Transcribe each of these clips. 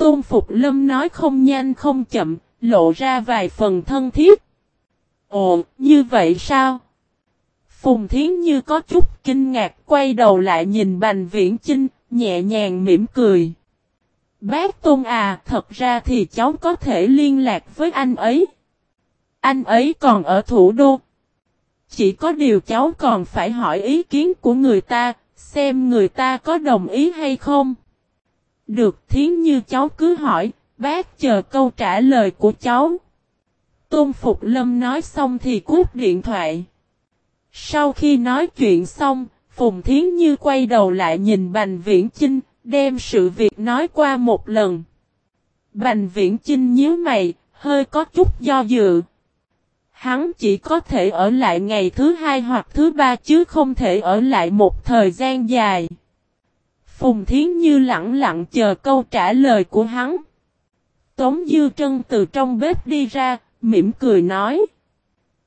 Tôn Phục Lâm nói không nhanh không chậm, lộ ra vài phần thân thiết. Ồ, như vậy sao? Phùng Thiến Như có chút kinh ngạc quay đầu lại nhìn Bành Viễn Chinh, nhẹ nhàng mỉm cười. Bác Tôn à, thật ra thì cháu có thể liên lạc với anh ấy. Anh ấy còn ở thủ đô. Chỉ có điều cháu còn phải hỏi ý kiến của người ta, xem người ta có đồng ý hay không. Được thiến như cháu cứ hỏi, bác chờ câu trả lời của cháu. Tôn Phục Lâm nói xong thì cút điện thoại. Sau khi nói chuyện xong, Phùng Thiến Như quay đầu lại nhìn Bành Viễn Chinh, đem sự việc nói qua một lần. Bành Viễn Chinh nhíu mày, hơi có chút do dự. Hắn chỉ có thể ở lại ngày thứ hai hoặc thứ ba chứ không thể ở lại một thời gian dài. Phùng Thiến Như lặng lặng chờ câu trả lời của hắn. Tống Dư Trân từ trong bếp đi ra, mỉm cười nói.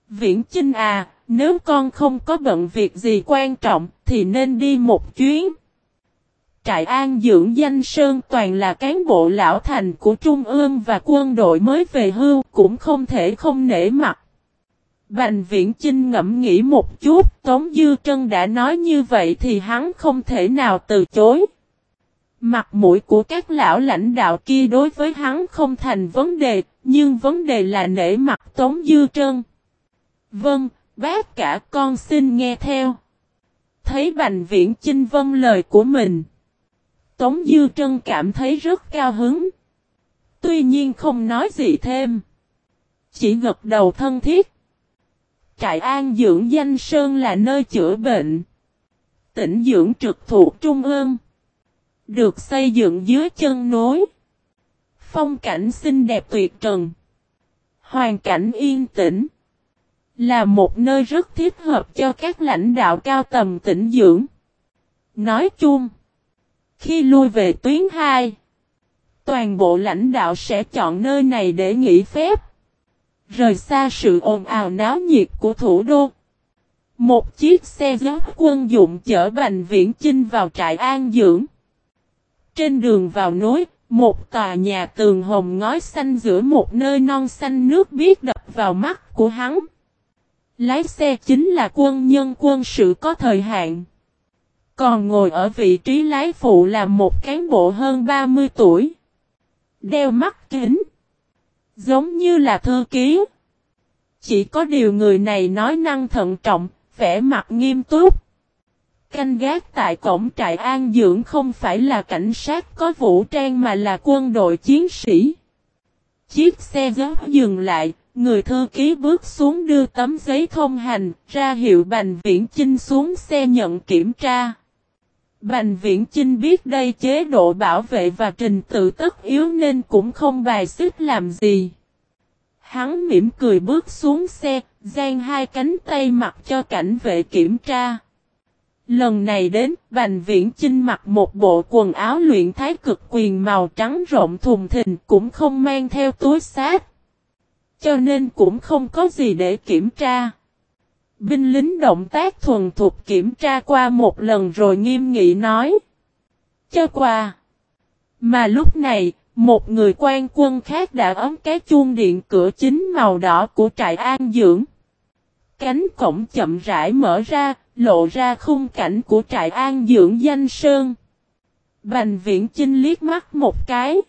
Viễn Chinh à, nếu con không có bận việc gì quan trọng thì nên đi một chuyến. Trại an dưỡng danh Sơn toàn là cán bộ lão thành của Trung ương và quân đội mới về hưu cũng không thể không nể mặt. Bành viễn Chinh ngẫm nghĩ một chút, Tống Dư Trân đã nói như vậy thì hắn không thể nào từ chối. Mặt mũi của các lão lãnh đạo kia đối với hắn không thành vấn đề, nhưng vấn đề là nể mặt Tống Dư Trân. Vâng, bác cả con xin nghe theo. Thấy Bành Viễn Chinh vâng lời của mình. Tống Dư Trân cảm thấy rất cao hứng. Tuy nhiên không nói gì thêm. Chỉ ngật đầu thân thiết. Trại an dưỡng danh Sơn là nơi chữa bệnh. Tỉnh dưỡng trực thuộc Trung ương. Được xây dựng dưới chân nối. Phong cảnh xinh đẹp tuyệt trần. Hoàn cảnh yên tĩnh. Là một nơi rất thích hợp cho các lãnh đạo cao tầm tỉnh dưỡng. Nói chung. Khi lui về tuyến 2. Toàn bộ lãnh đạo sẽ chọn nơi này để nghỉ phép. Rời xa sự ồn ào náo nhiệt của thủ đô. Một chiếc xe gác quân dụng chở Bành Viễn Chinh vào trại an dưỡng. Trên đường vào núi, một tòa nhà tường hồng ngói xanh giữa một nơi non xanh nước biếc đập vào mắt của hắn. Lái xe chính là quân nhân quân sự có thời hạn. Còn ngồi ở vị trí lái phụ là một cán bộ hơn 30 tuổi. Đeo mắt kính. Giống như là thư ký. Chỉ có điều người này nói năng thận trọng, vẻ mặt nghiêm túc. Canh gác tại cổng trại an dưỡng không phải là cảnh sát có vũ trang mà là quân đội chiến sĩ. Chiếc xe gấp dừng lại, người thư ký bước xuống đưa tấm giấy thông hành, ra hiệu Bành Viễn Chinh xuống xe nhận kiểm tra. Bành Viễn Chinh biết đây chế độ bảo vệ và trình tự tất yếu nên cũng không bài xích làm gì. Hắn mỉm cười bước xuống xe, giang hai cánh tay mặc cho cảnh vệ kiểm tra. Lần này đến, Bành Viễn Chinh mặc một bộ quần áo luyện thái cực quyền màu trắng rộng thùng thình cũng không mang theo túi sát. Cho nên cũng không có gì để kiểm tra. Binh lính động tác thuần thục kiểm tra qua một lần rồi nghiêm nghị nói. Cho qua. Mà lúc này, một người quan quân khác đã ấm cái chuông điện cửa chính màu đỏ của trại an dưỡng. Cánh cổng chậm rãi mở ra, lộ ra khung cảnh của trại an dưỡng danh sơn. Bành viễn chinh liếc mắt một cái.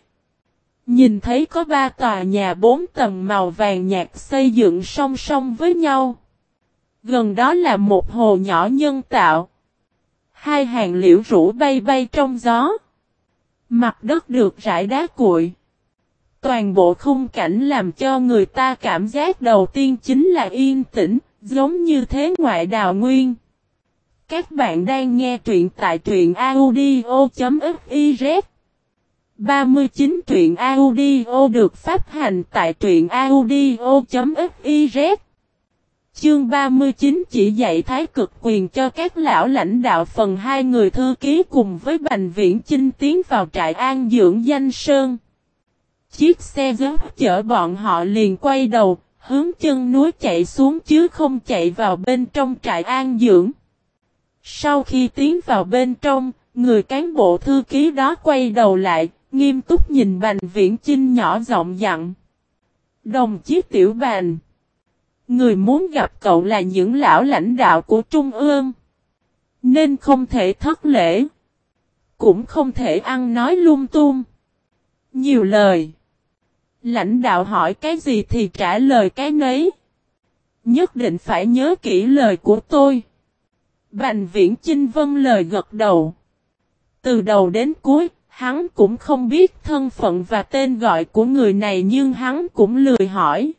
Nhìn thấy có ba tòa nhà bốn tầng màu vàng nhạt xây dựng song song với nhau. Gần đó là một hồ nhỏ nhân tạo. Hai hàng liễu rủ bay bay trong gió. Mặt đất được rải đá cuội. Toàn bộ khung cảnh làm cho người ta cảm giác đầu tiên chính là yên tĩnh, giống như thế ngoại đào nguyên. Các bạn đang nghe truyện tại truyện audio.fiz 39 truyện audio được phát hành tại truyện audio.fiz Chương 39 chỉ dạy thái cực quyền cho các lão lãnh đạo phần hai người thư ký cùng với Bành Viễn Chinh tiến vào trại an dưỡng danh Sơn. Chiếc xe gấp chở bọn họ liền quay đầu, hướng chân núi chạy xuống chứ không chạy vào bên trong trại an dưỡng. Sau khi tiến vào bên trong, người cán bộ thư ký đó quay đầu lại, nghiêm túc nhìn Bành Viễn Chinh nhỏ giọng dặn. Đồng chí Tiểu Bành. Người muốn gặp cậu là những lão lãnh đạo của Trung ương. Nên không thể thất lễ. Cũng không thể ăn nói lung tung. Nhiều lời. Lãnh đạo hỏi cái gì thì trả lời cái nấy. Nhất định phải nhớ kỹ lời của tôi. Bành viễn Chinh vâng lời gật đầu. Từ đầu đến cuối, hắn cũng không biết thân phận và tên gọi của người này nhưng hắn cũng lười hỏi.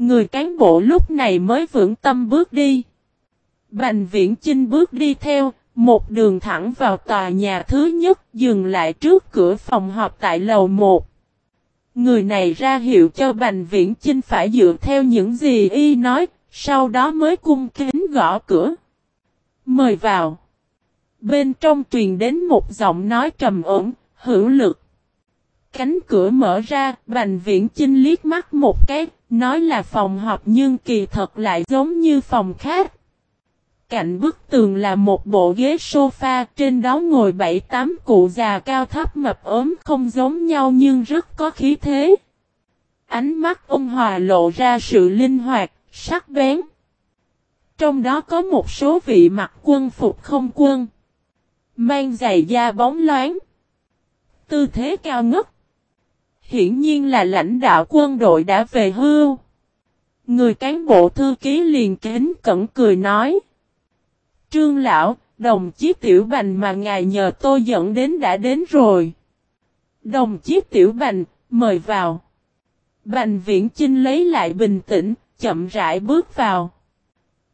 Người cán bộ lúc này mới vững tâm bước đi. Bành viễn Chinh bước đi theo, một đường thẳng vào tòa nhà thứ nhất dừng lại trước cửa phòng họp tại lầu 1. Người này ra hiệu cho Bành Viễn Chinh phải dựa theo những gì y nói, sau đó mới cung kính gõ cửa. Mời vào. Bên trong truyền đến một giọng nói trầm ổn, hữu lực. Cánh cửa mở ra, Bành Viễn Chinh liếc mắt một cái, nói là phòng họp nhưng kỳ thật lại giống như phòng khác. Cạnh bức tường là một bộ ghế sofa, trên đó ngồi bảy tám cụ già cao thấp mập ốm không giống nhau nhưng rất có khí thế. Ánh mắt ông Hòa lộ ra sự linh hoạt, sắc bén. Trong đó có một số vị mặc quân phục không quân. Mang giày da bóng loáng. Tư thế cao ngất. Hiển nhiên là lãnh đạo quân đội đã về hưu. Người cán bộ thư ký liền kính cẩn cười nói. Trương lão, đồng chí tiểu bành mà ngài nhờ tôi dẫn đến đã đến rồi. Đồng chí tiểu bành, mời vào. Bành viễn chinh lấy lại bình tĩnh, chậm rãi bước vào.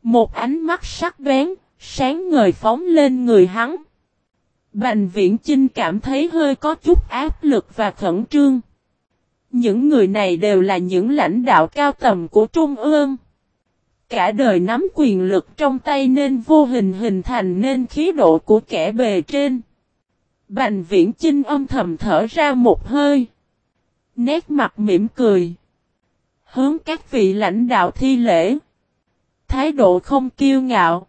Một ánh mắt sắc bén, sáng ngời phóng lên người hắn. Bành viễn chinh cảm thấy hơi có chút áp lực và khẩn trương. Những người này đều là những lãnh đạo cao tầm của Trung ương. Cả đời nắm quyền lực trong tay nên vô hình hình thành nên khí độ của kẻ bề trên. Bành viễn chinh âm thầm thở ra một hơi. Nét mặt mỉm cười. Hướng các vị lãnh đạo thi lễ. Thái độ không kiêu ngạo.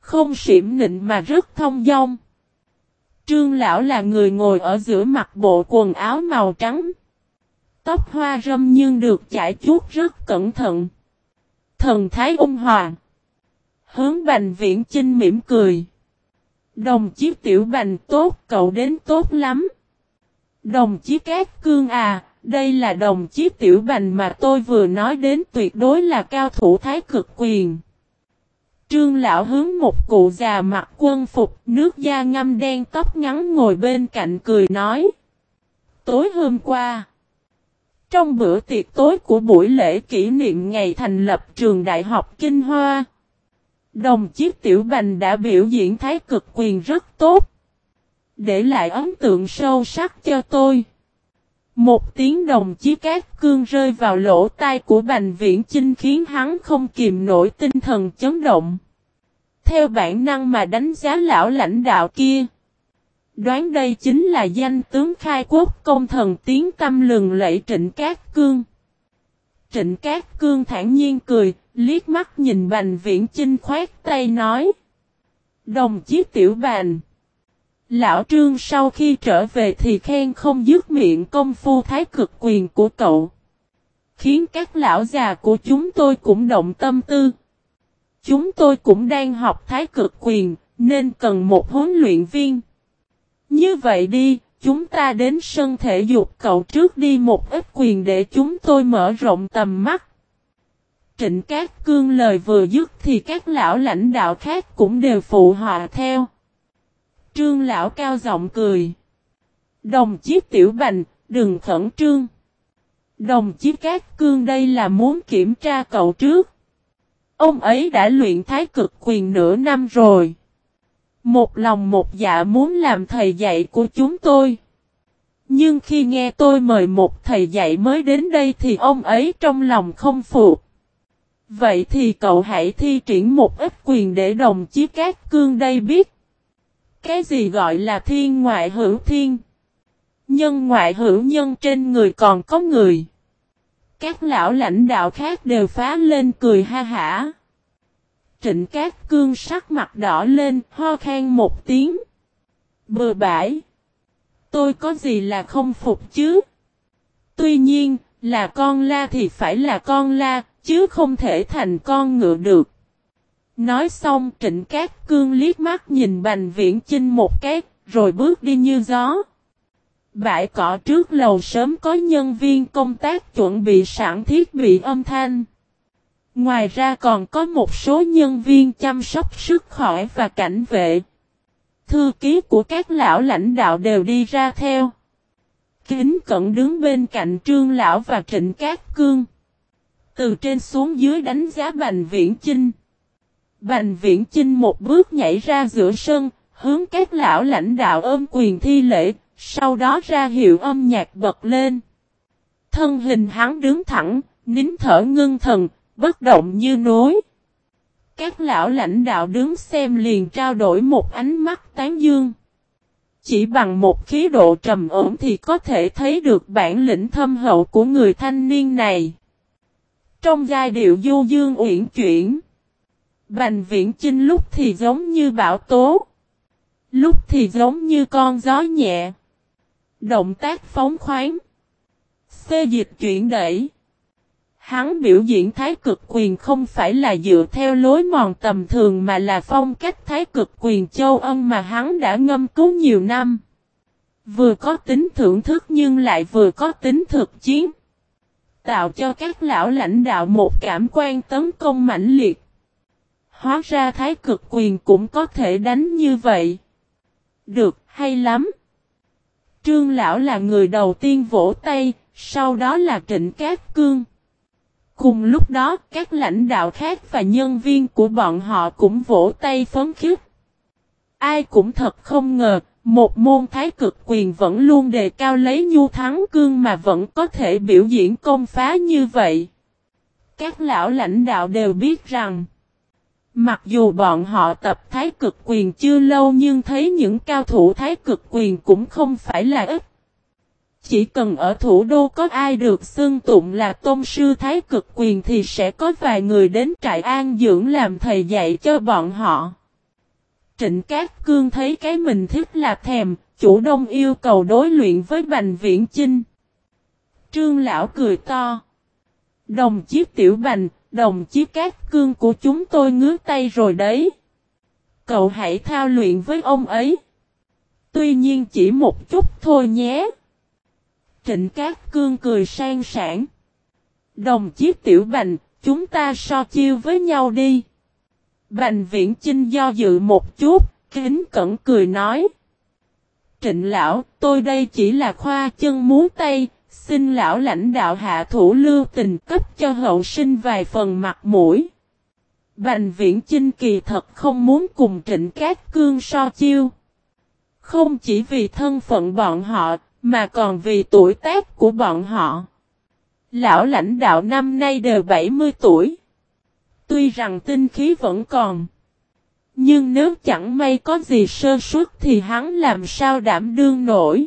Không xỉm nịnh mà rất thông dong. Trương lão là người ngồi ở giữa mặt bộ quần áo màu trắng. Tóc hoa râm nhưng được chải chuốt rất cẩn thận. Thần thái ung hòa. Hướng bành viễn chinh mỉm cười. Đồng chí tiểu bành tốt cậu đến tốt lắm. Đồng chí Cát Cương à, đây là đồng chí tiểu bành mà tôi vừa nói đến tuyệt đối là cao thủ thái cực quyền. Trương lão hướng một cụ già mặc quân phục, nước da ngâm đen tóc ngắn ngồi bên cạnh cười nói. Tối hôm qua, trong bữa tiệc tối của buổi lễ kỷ niệm ngày thành lập trường Đại học Kinh Hoa, đồng chí Tiểu Bành đã biểu diễn thái cực quyền rất tốt, để lại ấn tượng sâu sắc cho tôi. Một tiếng đồng chí cát cương rơi vào lỗ tai của Bành Viễn Chinh khiến hắn không kìm nổi tinh thần chấn động. Theo bản năng mà đánh giá lão lãnh đạo kia. Đoán đây chính là danh tướng khai quốc công thần tiếng tâm lừng lẫy Trịnh Cát Cương. Trịnh Cát Cương thản nhiên cười, liếc mắt nhìn Bành Viễn Chinh khoát tay nói. Đồng chí tiểu bành. Lão Trương sau khi trở về thì khen không dứt miệng công phu thái cực quyền của cậu. Khiến các lão già của chúng tôi cũng động tâm tư. Chúng tôi cũng đang học thái cực quyền, nên cần một huấn luyện viên. Như vậy đi, chúng ta đến sân thể dục cậu trước đi một ít quyền để chúng tôi mở rộng tầm mắt. Trịnh Cát Cương lời vừa dứt thì các lão lãnh đạo khác cũng đều phụ họa theo. Trương lão cao giọng cười. Đồng chí Tiểu Bành, đừng khẩn trương. Đồng chí Cát Cương đây là muốn kiểm tra cậu trước. Ông ấy đã luyện thái cực quyền nửa năm rồi. Một lòng một dạ muốn làm thầy dạy của chúng tôi. Nhưng khi nghe tôi mời một thầy dạy mới đến đây thì ông ấy trong lòng không phục. Vậy thì cậu hãy thi triển một ít quyền để đồng chí các cương đây biết. Cái gì gọi là thiên ngoại hữu thiên? Nhân ngoại hữu nhân trên người còn có người. Các lão lãnh đạo khác đều phá lên cười ha hả. Trịnh Cát Cương sắc mặt đỏ lên, ho khan một tiếng. Bừa bãi. Tôi có gì là không phục chứ? Tuy nhiên, là con la thì phải là con la, chứ không thể thành con ngựa được. Nói xong trịnh cát cương liếc mắt nhìn bành viễn chinh một cái, rồi bước đi như gió. Bãi cỏ trước lầu sớm có nhân viên công tác chuẩn bị sẵn thiết bị âm thanh. Ngoài ra còn có một số nhân viên chăm sóc sức khỏe và cảnh vệ. Thư ký của các lão lãnh đạo đều đi ra theo. Kính cận đứng bên cạnh trương lão và trịnh cát cương. Từ trên xuống dưới đánh giá Bành Viễn Chinh. Bành Viễn Chinh một bước nhảy ra giữa sân, hướng các lão lãnh đạo ôm quyền thi lễ, sau đó ra hiệu âm nhạc bật lên. Thân hình hắn đứng thẳng, nín thở ngưng thần, bất động như núi. Các lão lãnh đạo đứng xem liền trao đổi một ánh mắt tán dương. Chỉ bằng một khí độ trầm ổn thì có thể thấy được bản lĩnh thâm hậu của người thanh niên này. Trong giai điệu du dương uyển chuyển, Bành viễn chinh lúc thì giống như bão tố, lúc thì giống như con gió nhẹ. Động tác phóng khoáng, xê dịch chuyển đẩy. Hắn biểu diễn thái cực quyền không phải là dựa theo lối mòn tầm thường mà là phong cách thái cực quyền châu Ân mà hắn đã ngâm cứu nhiều năm. Vừa có tính thưởng thức nhưng lại vừa có tính thực chiến. Tạo cho các lão lãnh đạo một cảm quan tấn công mãnh liệt. Hóa ra thái cực quyền cũng có thể đánh như vậy. Được, hay lắm. Trương lão là người đầu tiên vỗ tay, sau đó là Trịnh Cát Cương. Cùng lúc đó, các lãnh đạo khác và nhân viên của bọn họ cũng vỗ tay phấn khích. Ai cũng thật không ngờ, một môn thái cực quyền vẫn luôn đề cao lấy nhu thắng cương mà vẫn có thể biểu diễn công phá như vậy. Các lão lãnh đạo đều biết rằng, mặc dù bọn họ tập thái cực quyền chưa lâu nhưng thấy những cao thủ thái cực quyền cũng không phải là ít. Chỉ cần ở thủ đô có ai được xưng tụng là tôn sư thái cực quyền thì sẽ có vài người đến trại an dưỡng làm thầy dạy cho bọn họ. Trịnh Cát Cương thấy cái mình thích là thèm, chủ đông yêu cầu đối luyện với Bành Viễn Chinh. Trương Lão cười to. Đồng chí Tiểu Bành, đồng chí Cát Cương của chúng tôi ngứa tay rồi đấy. Cậu hãy thao luyện với ông ấy. Tuy nhiên chỉ một chút thôi nhé. Trịnh Cát Cương cười sang sảng. Đồng chí Tiểu Bành, chúng ta so chiêu với nhau đi. Bành viễn Chinh do dự một chút, kính cẩn cười nói. Trịnh lão, tôi đây chỉ là khoa chân muốn tay, xin lão lãnh đạo hạ thủ lưu tình cấp cho hậu sinh vài phần mặt mũi. Bành viễn Chinh kỳ thật không muốn cùng trịnh cát cương so chiêu. Không chỉ vì thân phận bọn họ, mà còn vì tuổi tác của bọn họ. Lão lãnh đạo năm nay đều 70 tuổi. Tuy rằng tinh khí vẫn còn. Nhưng nếu chẳng may có gì sơ suất thì hắn làm sao đảm đương nổi.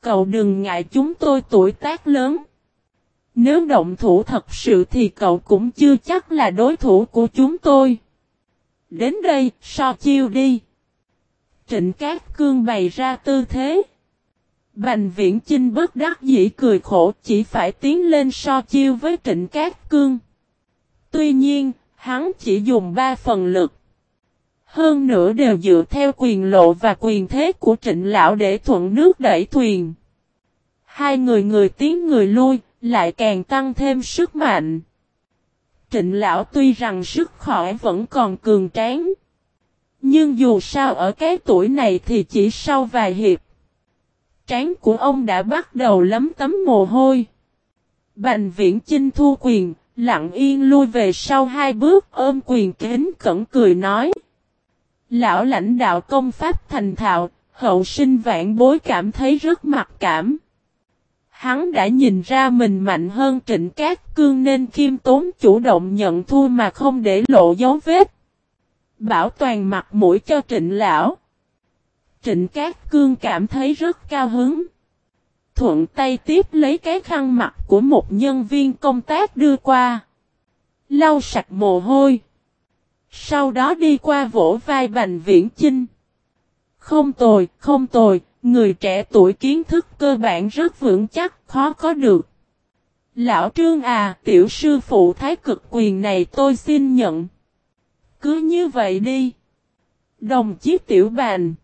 Cậu đừng ngại chúng tôi tuổi tác lớn. Nếu động thủ thật sự thì cậu cũng chưa chắc là đối thủ của chúng tôi. Đến đây, so chiêu đi. Trịnh Cát Cương bày ra tư thế. Bành viễn Trinh bất đắc dĩ cười khổ chỉ phải tiến lên so chiêu với trịnh Cát Cương. Tuy nhiên, hắn chỉ dùng ba phần lực. Hơn nữa đều dựa theo quyền lộ và quyền thế của trịnh lão để thuận nước đẩy thuyền. Hai người người tiến người lui, lại càng tăng thêm sức mạnh. Trịnh lão tuy rằng sức khỏe vẫn còn cường tráng. Nhưng dù sao ở cái tuổi này thì chỉ sau vài hiệp trán của ông đã bắt đầu lấm tấm mồ hôi. Bành viễn chinh thu quyền, lặng yên lui về sau hai bước ôm quyền kính cẩn cười nói. Lão lãnh đạo công pháp thành thạo, hậu sinh vạn bối cảm thấy rất mặc cảm. Hắn đã nhìn ra mình mạnh hơn trịnh cát cương nên khiêm tốn chủ động nhận thua mà không để lộ dấu vết. Bảo toàn mặt mũi cho trịnh lão. Trịnh Cát Cương cảm thấy rất cao hứng. Thuận tay tiếp lấy cái khăn mặt của một nhân viên công tác đưa qua. Lau sạch mồ hôi. Sau đó đi qua vỗ vai Bành Viễn Chinh. Không tồi, không tồi, người trẻ tuổi kiến thức cơ bản rất vững chắc, khó có được. Lão Trương à, tiểu sư phụ thái cực quyền này tôi xin nhận. Cứ như vậy đi. Đồng chí tiểu bàn.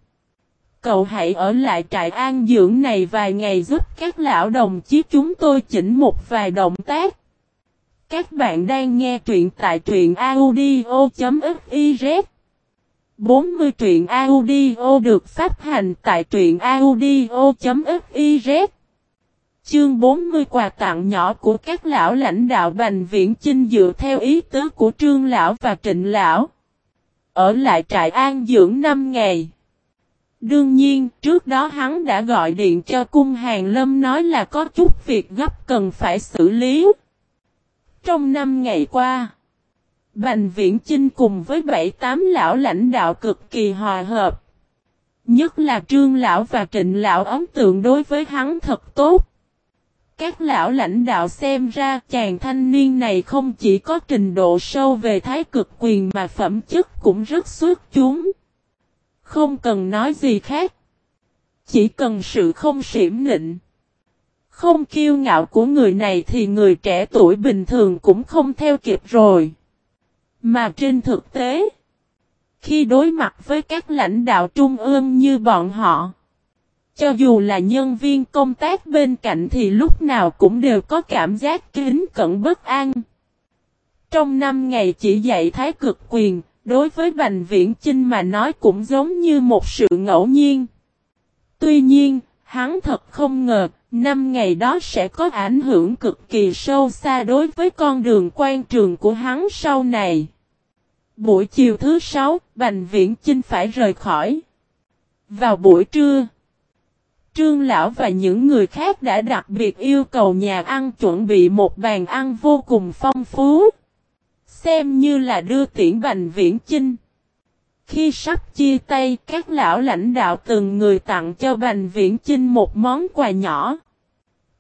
Cậu hãy ở lại trại an dưỡng này vài ngày giúp các lão đồng chí chúng tôi chỉnh một vài động tác. Các bạn đang nghe truyện tại truyện audio.fiz 40 truyện audio được phát hành tại truyện audio.fiz Chương 40 quà tặng nhỏ của các lão lãnh đạo Bành Viễn Chinh dựa theo ý tứ của Trương Lão và Trịnh Lão. Ở lại trại an dưỡng 5 ngày. Đương nhiên, trước đó hắn đã gọi điện cho cung hàng lâm nói là có chút việc gấp cần phải xử lý. Trong năm ngày qua, Bành Viễn Chinh cùng với 7-8 lão lãnh đạo cực kỳ hòa hợp. Nhất là Trương Lão và Trịnh Lão ấn tượng đối với hắn thật tốt. Các lão lãnh đạo xem ra chàng thanh niên này không chỉ có trình độ sâu về thái cực quyền mà phẩm chất cũng rất xuất chúng. Không cần nói gì khác. Chỉ cần sự không xỉm nịnh. Không kiêu ngạo của người này thì người trẻ tuổi bình thường cũng không theo kịp rồi. Mà trên thực tế, khi đối mặt với các lãnh đạo trung ương như bọn họ, cho dù là nhân viên công tác bên cạnh thì lúc nào cũng đều có cảm giác kính cận bất an. Trong năm ngày chỉ dạy thái cực quyền, đối với Bành Viễn Chinh mà nói cũng giống như một sự ngẫu nhiên. Tuy nhiên, hắn thật không ngờ, năm ngày đó sẽ có ảnh hưởng cực kỳ sâu xa đối với con đường quan trường của hắn sau này. Buổi chiều thứ sáu, Bành Viễn Chinh phải rời khỏi. Vào buổi trưa, Trương Lão và những người khác đã đặc biệt yêu cầu nhà ăn chuẩn bị một bàn ăn vô cùng phong phú. Xem như là đưa tiễn Bành Viễn Chinh. Khi sắp chia tay, các lão lãnh đạo từng người tặng cho Bành Viễn Chinh một món quà nhỏ.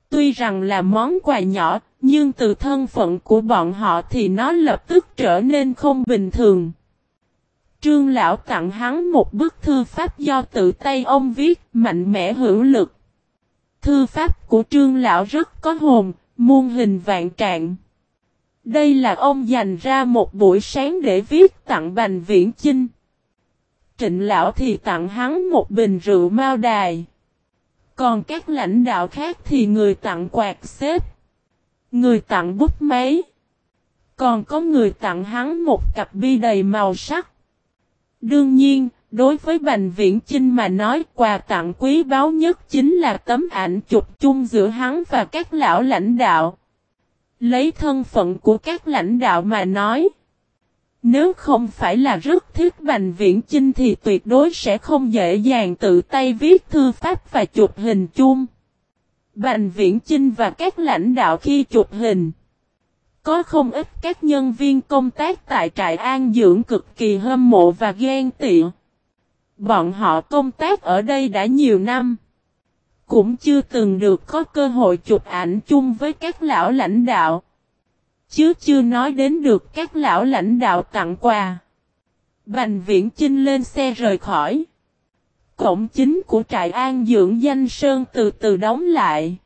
Tuy rằng là món quà nhỏ, nhưng từ thân phận của bọn họ thì nó lập tức trở nên không bình thường. Trương Lão tặng hắn một bức thư pháp do tự tay ông viết, mạnh mẽ hữu lực. Thư pháp của Trương Lão rất có hồn, muôn hình vạn trạng. Đây là ông dành ra một buổi sáng để viết tặng Bành Viễn Chinh. Trịnh Lão thì tặng hắn một bình rượu mao đài. Còn các lãnh đạo khác thì người tặng quạt xếp. Người tặng bút máy. Còn có người tặng hắn một cặp bi đầy màu sắc. Đương nhiên, đối với Bành Viễn Chinh mà nói quà tặng quý báu nhất chính là tấm ảnh chụp chung giữa hắn và các lão lãnh đạo. Lấy thân phận của các lãnh đạo mà nói. Nếu không phải là rất thiết Bành Viễn Chinh thì tuyệt đối sẽ không dễ dàng tự tay viết thư pháp và chụp hình chung. Bành Viễn Chinh và các lãnh đạo khi chụp hình. Có không ít các nhân viên công tác tại trại an dưỡng cực kỳ hâm mộ và ghen tị. Bọn họ công tác ở đây đã nhiều năm. Cũng chưa từng được có cơ hội chụp ảnh chung với các lão lãnh đạo. Chứ chưa nói đến được các lão lãnh đạo tặng quà. Bành viễn chinh lên xe rời khỏi. Cổng chính của trại an dưỡng danh Sơn từ từ đóng lại.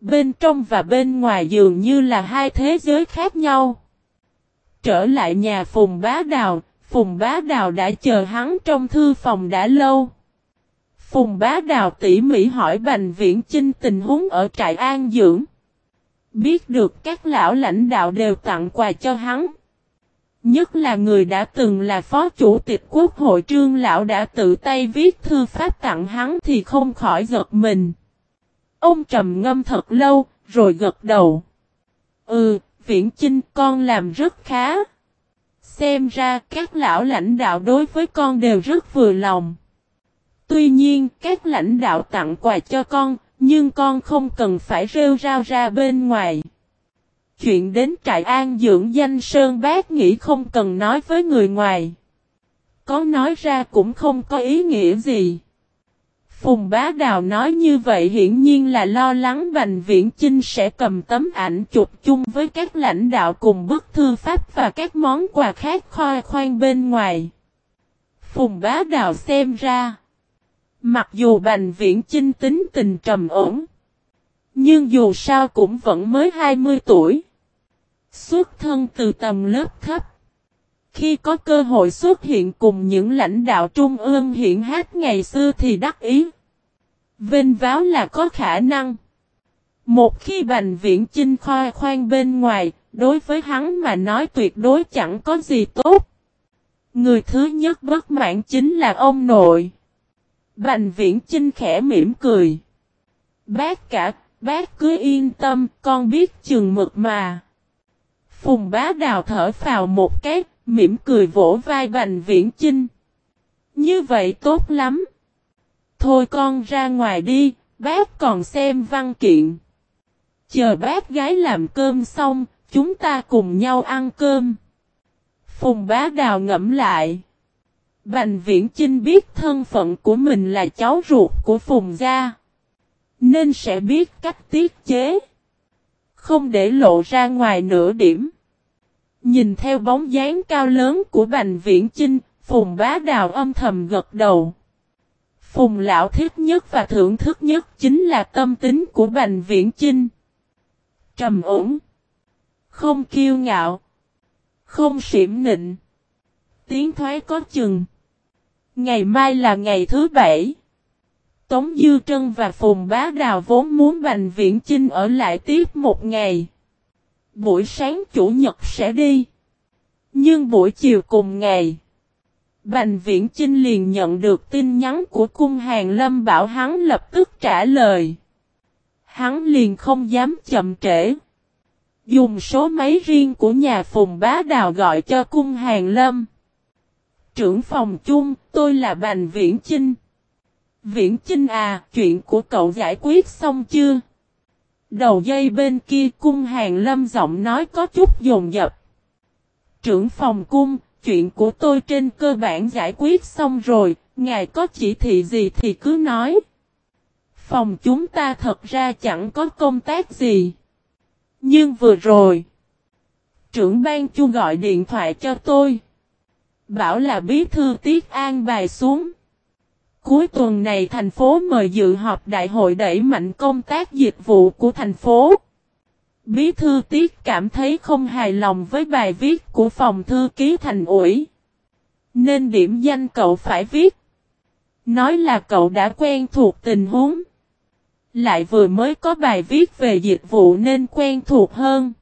Bên trong và bên ngoài dường như là hai thế giới khác nhau. Trở lại nhà Phùng Bá Đào, Phùng Bá Đào đã chờ hắn trong thư phòng đã lâu. Phùng Bá Đào tỉ mỉ hỏi Bành Viễn Chinh tình huống ở trại an dưỡng. Biết được các lão lãnh đạo đều tặng quà cho hắn. Nhất là người đã từng là phó chủ tịch quốc hội trương lão đã tự tay viết thư pháp tặng hắn thì không khỏi giật mình. Ông trầm ngâm thật lâu, rồi gật đầu. Ừ, viễn chinh con làm rất khá. Xem ra các lão lãnh đạo đối với con đều rất vừa lòng. Tuy nhiên, các lãnh đạo tặng quà cho con, nhưng con không cần phải rêu rao ra bên ngoài. Chuyện đến trại an dưỡng danh Sơn Bác nghĩ không cần nói với người ngoài. Có nói ra cũng không có ý nghĩa gì. Phùng Bá Đào nói như vậy hiển nhiên là lo lắng Bành Viễn Chinh sẽ cầm tấm ảnh chụp chung với các lãnh đạo cùng bức thư pháp và các món quà khác khoai khoan bên ngoài. Phùng Bá Đào xem ra. Mặc dù Bành Viễn Chinh tính tình trầm ổn. Nhưng dù sao cũng vẫn mới 20 tuổi. Xuất thân từ tầm lớp thấp. Khi có cơ hội xuất hiện cùng những lãnh đạo trung ương hiện hát ngày xưa thì đắc ý. Vinh váo là có khả năng. Một khi Bành Viễn Chinh khoa khoan bên ngoài, đối với hắn mà nói tuyệt đối chẳng có gì tốt. Người thứ nhất bất mãn chính là ông nội. Bành Viễn Chinh khẽ mỉm cười. Bác cả, bác cứ yên tâm, con biết chừng mực mà. Phùng bá đào thở vào một cái, mỉm cười vỗ vai Bành Viễn Chinh. Như vậy tốt lắm. Thôi con ra ngoài đi, bác còn xem văn kiện. Chờ bác gái làm cơm xong, chúng ta cùng nhau ăn cơm. Phùng bá đào ngẫm lại. Bành viễn Chinh biết thân phận của mình là cháu ruột của Phùng gia. Nên sẽ biết cách tiết chế. Không để lộ ra ngoài nửa điểm. Nhìn theo bóng dáng cao lớn của Bành Viễn Chinh, Phùng bá đào âm thầm gật đầu. Phùng lão thích nhất và thưởng thức nhất chính là tâm tính của Bành Viễn Chinh. Trầm ổn. Không kiêu ngạo. Không xỉm nịnh. Tiếng thoái có chừng. Ngày mai là ngày thứ bảy. Tống Dư Trân và Phùng Bá Đào vốn muốn Bành Viễn Chinh ở lại tiếp một ngày. Buổi sáng chủ nhật sẽ đi. Nhưng buổi chiều cùng ngày. Bành Viễn Chinh liền nhận được tin nhắn của cung hàng lâm bảo hắn lập tức trả lời. Hắn liền không dám chậm trễ. Dùng số máy riêng của nhà Phùng Bá Đào gọi cho cung hàng lâm. Trưởng phòng chung, tôi là Bành Viễn Chinh. Viễn Chinh à, chuyện của cậu giải quyết xong chưa? Đầu dây bên kia cung hàng lâm giọng nói có chút dồn dập. Trưởng phòng cung, chuyện của tôi trên cơ bản giải quyết xong rồi, ngài có chỉ thị gì thì cứ nói. Phòng chúng ta thật ra chẳng có công tác gì. Nhưng vừa rồi, trưởng ban chu gọi điện thoại cho tôi. Bảo là bí thư tiết an bài xuống. Cuối tuần này thành phố mời dự họp đại hội đẩy mạnh công tác dịch vụ của thành phố. Bí thư tiết cảm thấy không hài lòng với bài viết của phòng thư ký thành ủy. Nên điểm danh cậu phải viết. Nói là cậu đã quen thuộc tình huống. Lại vừa mới có bài viết về dịch vụ nên quen thuộc hơn.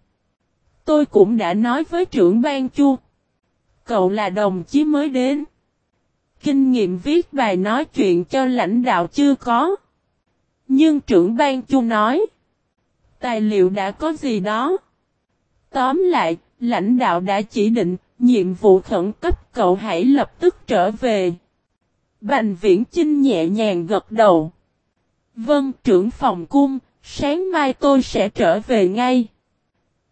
Tôi cũng đã nói với trưởng ban chu. Cậu là đồng chí mới đến. Kinh nghiệm viết bài nói chuyện cho lãnh đạo chưa có. Nhưng trưởng ban chu nói. Tài liệu đã có gì đó. Tóm lại, lãnh đạo đã chỉ định, nhiệm vụ khẩn cấp cậu hãy lập tức trở về. Bành viễn Chinh nhẹ nhàng gật đầu. Vâng trưởng phòng cung, sáng mai tôi sẽ trở về ngay.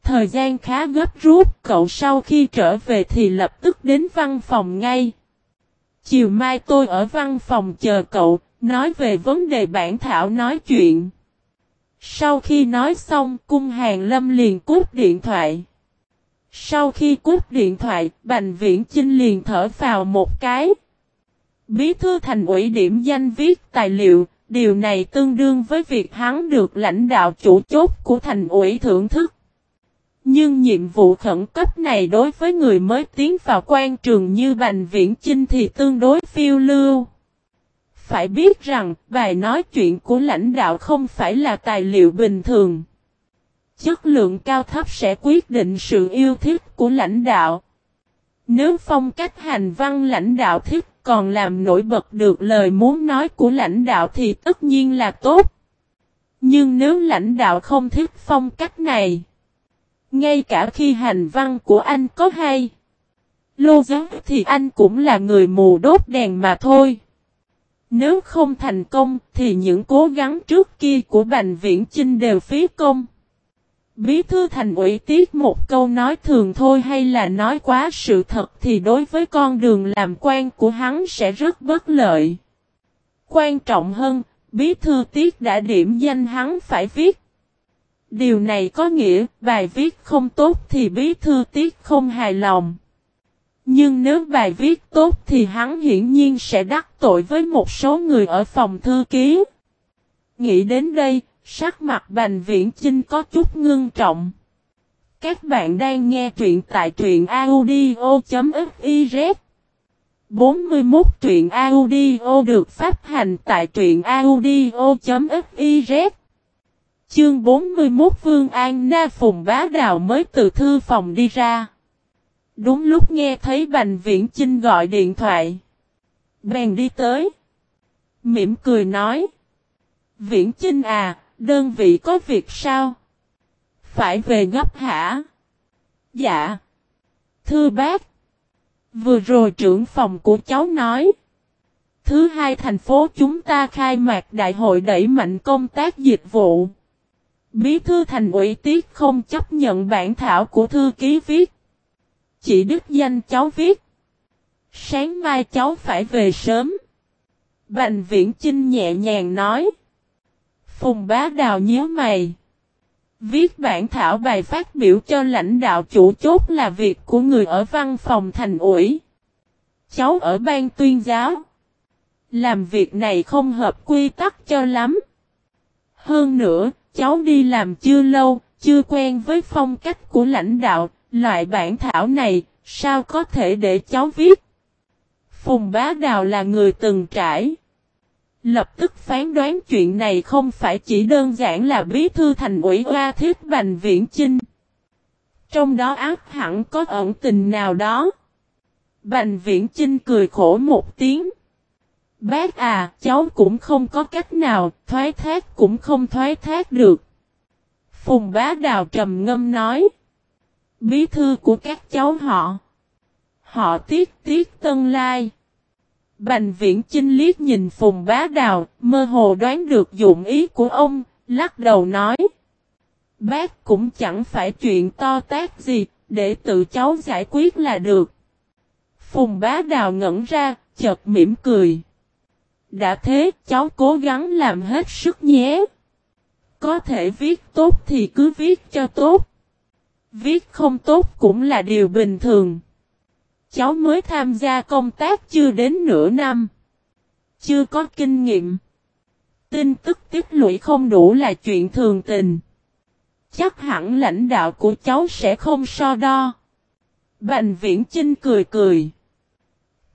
Thời gian khá gấp rút, cậu sau khi trở về thì lập tức đến văn phòng ngay. Chiều mai tôi ở văn phòng chờ cậu, nói về vấn đề bản thảo nói chuyện. Sau khi nói xong, cung hàng lâm liền cút điện thoại. Sau khi cút điện thoại, Bành Viễn Chinh liền thở vào một cái. Bí thư thành ủy điểm danh viết tài liệu, điều này tương đương với việc hắn được lãnh đạo chủ chốt của thành ủy thưởng thức. Nhưng nhiệm vụ khẩn cấp này đối với người mới tiến vào quan trường như Bành Viễn Chinh thì tương đối phiêu lưu. Phải biết rằng, bài nói chuyện của lãnh đạo không phải là tài liệu bình thường. Chất lượng cao thấp sẽ quyết định sự yêu thích của lãnh đạo. Nếu phong cách hành văn lãnh đạo thích còn làm nổi bật được lời muốn nói của lãnh đạo thì tất nhiên là tốt. Nhưng nếu lãnh đạo không thích phong cách này, ngay cả khi hành văn của anh có hay, lô giáo thì anh cũng là người mù đốt đèn mà thôi. Nếu không thành công thì những cố gắng trước kia của Bành Viễn Chinh đều phí công. Bí thư thành ủy tiết một câu nói thường thôi hay là nói quá sự thật thì đối với con đường làm quan của hắn sẽ rất bất lợi. Quan trọng hơn, bí thư tiết đã điểm danh hắn phải viết. Điều này có nghĩa bài viết không tốt thì bí thư tiết không hài lòng. Nhưng nếu bài viết tốt thì hắn hiển nhiên sẽ đắc tội với một số người ở phòng thư ký. Nghĩ đến đây, sắc mặt Bành Viễn Chinh có chút ngưng trọng. Các bạn đang nghe truyện tại truyện audio.fiz 41 truyện audio được phát hành tại truyện audio.fiz Chương 41 Vương An Na Phùng Bá Đào mới từ thư phòng đi ra. Đúng lúc nghe thấy Bành Viễn Chinh gọi điện thoại. Bèn đi tới. Mỉm cười nói. Viễn Chinh à, đơn vị có việc sao? Phải về gấp hả? Dạ. Thưa bác. Vừa rồi trưởng phòng của cháu nói. Thứ hai thành phố chúng ta khai mạc đại hội đẩy mạnh công tác dịch vụ. Bí thư thành ủy tiết không chấp nhận bản thảo của thư ký viết. Chỉ đích danh cháu viết. Sáng mai cháu phải về sớm. Bành viễn Trinh nhẹ nhàng nói. Phùng bá đào nhớ mày. Viết bản thảo bài phát biểu cho lãnh đạo chủ chốt là việc của người ở văn phòng thành ủy. Cháu ở ban tuyên giáo. Làm việc này không hợp quy tắc cho lắm. Hơn nữa, cháu đi làm chưa lâu, chưa quen với phong cách của lãnh đạo, loại bản thảo này, sao có thể để cháu viết? Phùng Bá Đào là người từng trải. Lập tức phán đoán chuyện này không phải chỉ đơn giản là bí thư thành ủy oa thiết Bành Viễn Chinh. Trong đó ác hẳn có ẩn tình nào đó. Bành Viễn Chinh cười khổ một tiếng. Bác à, cháu cũng không có cách nào, thoái thác cũng không thoái thác được. Phùng bá đào trầm ngâm nói. Bí thư của các cháu họ. Họ tiết tiết tân lai. Bành viễn chinh liếc nhìn phùng bá đào, mơ hồ đoán được dụng ý của ông, lắc đầu nói. Bác cũng chẳng phải chuyện to tác gì, để tự cháu giải quyết là được. Phùng bá đào ngẩn ra, chợt mỉm cười. Đã thế, cháu cố gắng làm hết sức nhé. Có thể viết tốt thì cứ viết cho tốt. Viết không tốt cũng là điều bình thường. Cháu mới tham gia công tác chưa đến nửa năm. Chưa có kinh nghiệm. Tin tức tiết lũy không đủ là chuyện thường tình. Chắc hẳn lãnh đạo của cháu sẽ không so đo. Bành viễn Chinh cười cười.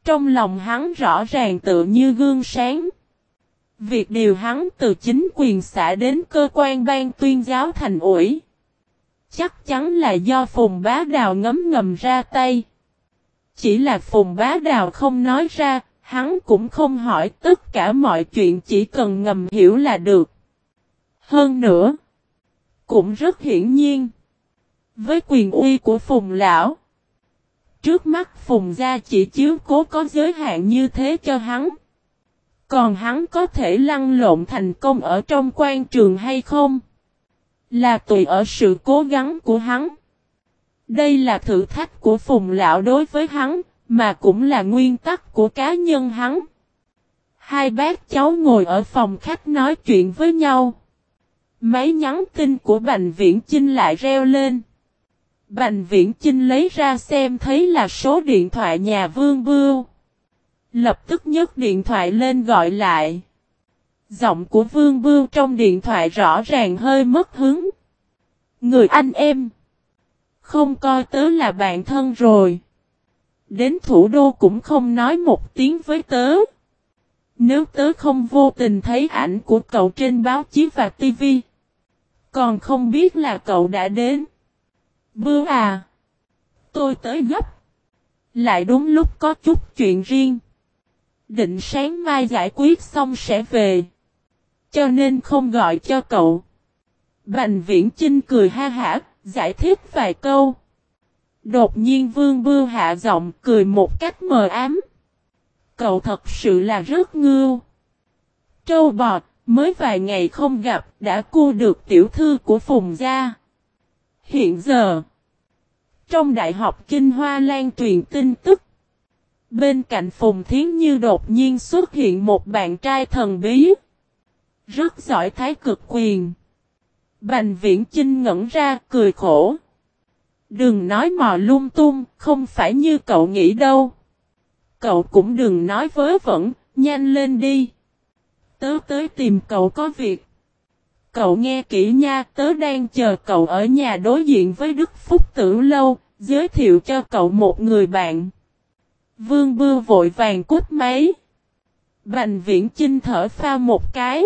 Trong lòng hắn rõ ràng tự như gương sáng. Việc điều hắn từ chính quyền xã đến cơ quan ban tuyên giáo thành ủi. Chắc chắn là do Phùng Bá Đào ngấm ngầm ra tay. Chỉ là Phùng Bá Đào không nói ra, hắn cũng không hỏi tất cả mọi chuyện chỉ cần ngầm hiểu là được. Hơn nữa, cũng rất hiển nhiên, với quyền uy của Phùng Lão, trước mắt Phùng Gia chỉ chiếu cố có giới hạn như thế cho hắn. Còn hắn có thể lăn lộn thành công ở trong quan trường hay không? Là tùy ở sự cố gắng của hắn. Đây là thử thách của Phùng Lão đối với hắn, mà cũng là nguyên tắc của cá nhân hắn. Hai bác cháu ngồi ở phòng khách nói chuyện với nhau. Máy nhắn tin của Bành Viễn Chinh lại reo lên. Bành Viễn Chinh lấy ra xem thấy là số điện thoại nhà Vương Bưu. Lập tức nhấc điện thoại lên gọi lại. Giọng của Vương Bưu trong điện thoại rõ ràng hơi mất hứng. Người anh em. Không coi tớ là bạn thân rồi. Đến thủ đô cũng không nói một tiếng với tớ. Nếu tớ không vô tình thấy ảnh của cậu trên báo chí và tivi. Còn không biết là cậu đã đến. Bưu à. Tôi tới gấp. Lại đúng lúc có chút chuyện riêng. Định sáng mai giải quyết xong sẽ về. Cho nên không gọi cho cậu. Bành viễn Trinh cười ha hả, giải thích vài câu. Đột nhiên vương bưu hạ giọng cười một cách mờ ám. Cậu thật sự là rất ngưu. Trâu bọt, mới vài ngày không gặp, đã cua được tiểu thư của Phùng Gia. Hiện giờ, trong Đại học Kinh Hoa lan truyền tin tức, bên cạnh Phùng Thiến Như đột nhiên xuất hiện một bạn trai thần bí. Rất giỏi thái cực quyền. Bành viễn Chinh ngẩn ra cười khổ. Đừng nói mò lung tung, không phải như cậu nghĩ đâu. Cậu cũng đừng nói vớ vẩn, nhanh lên đi. Tớ tới tìm cậu có việc. Cậu nghe kỹ nha, tớ đang chờ cậu ở nhà đối diện với Đức Phúc Tử Lâu, giới thiệu cho cậu một người bạn. Vương Bưu vội vàng cút máy. Bành viễn chinh thở pha một cái.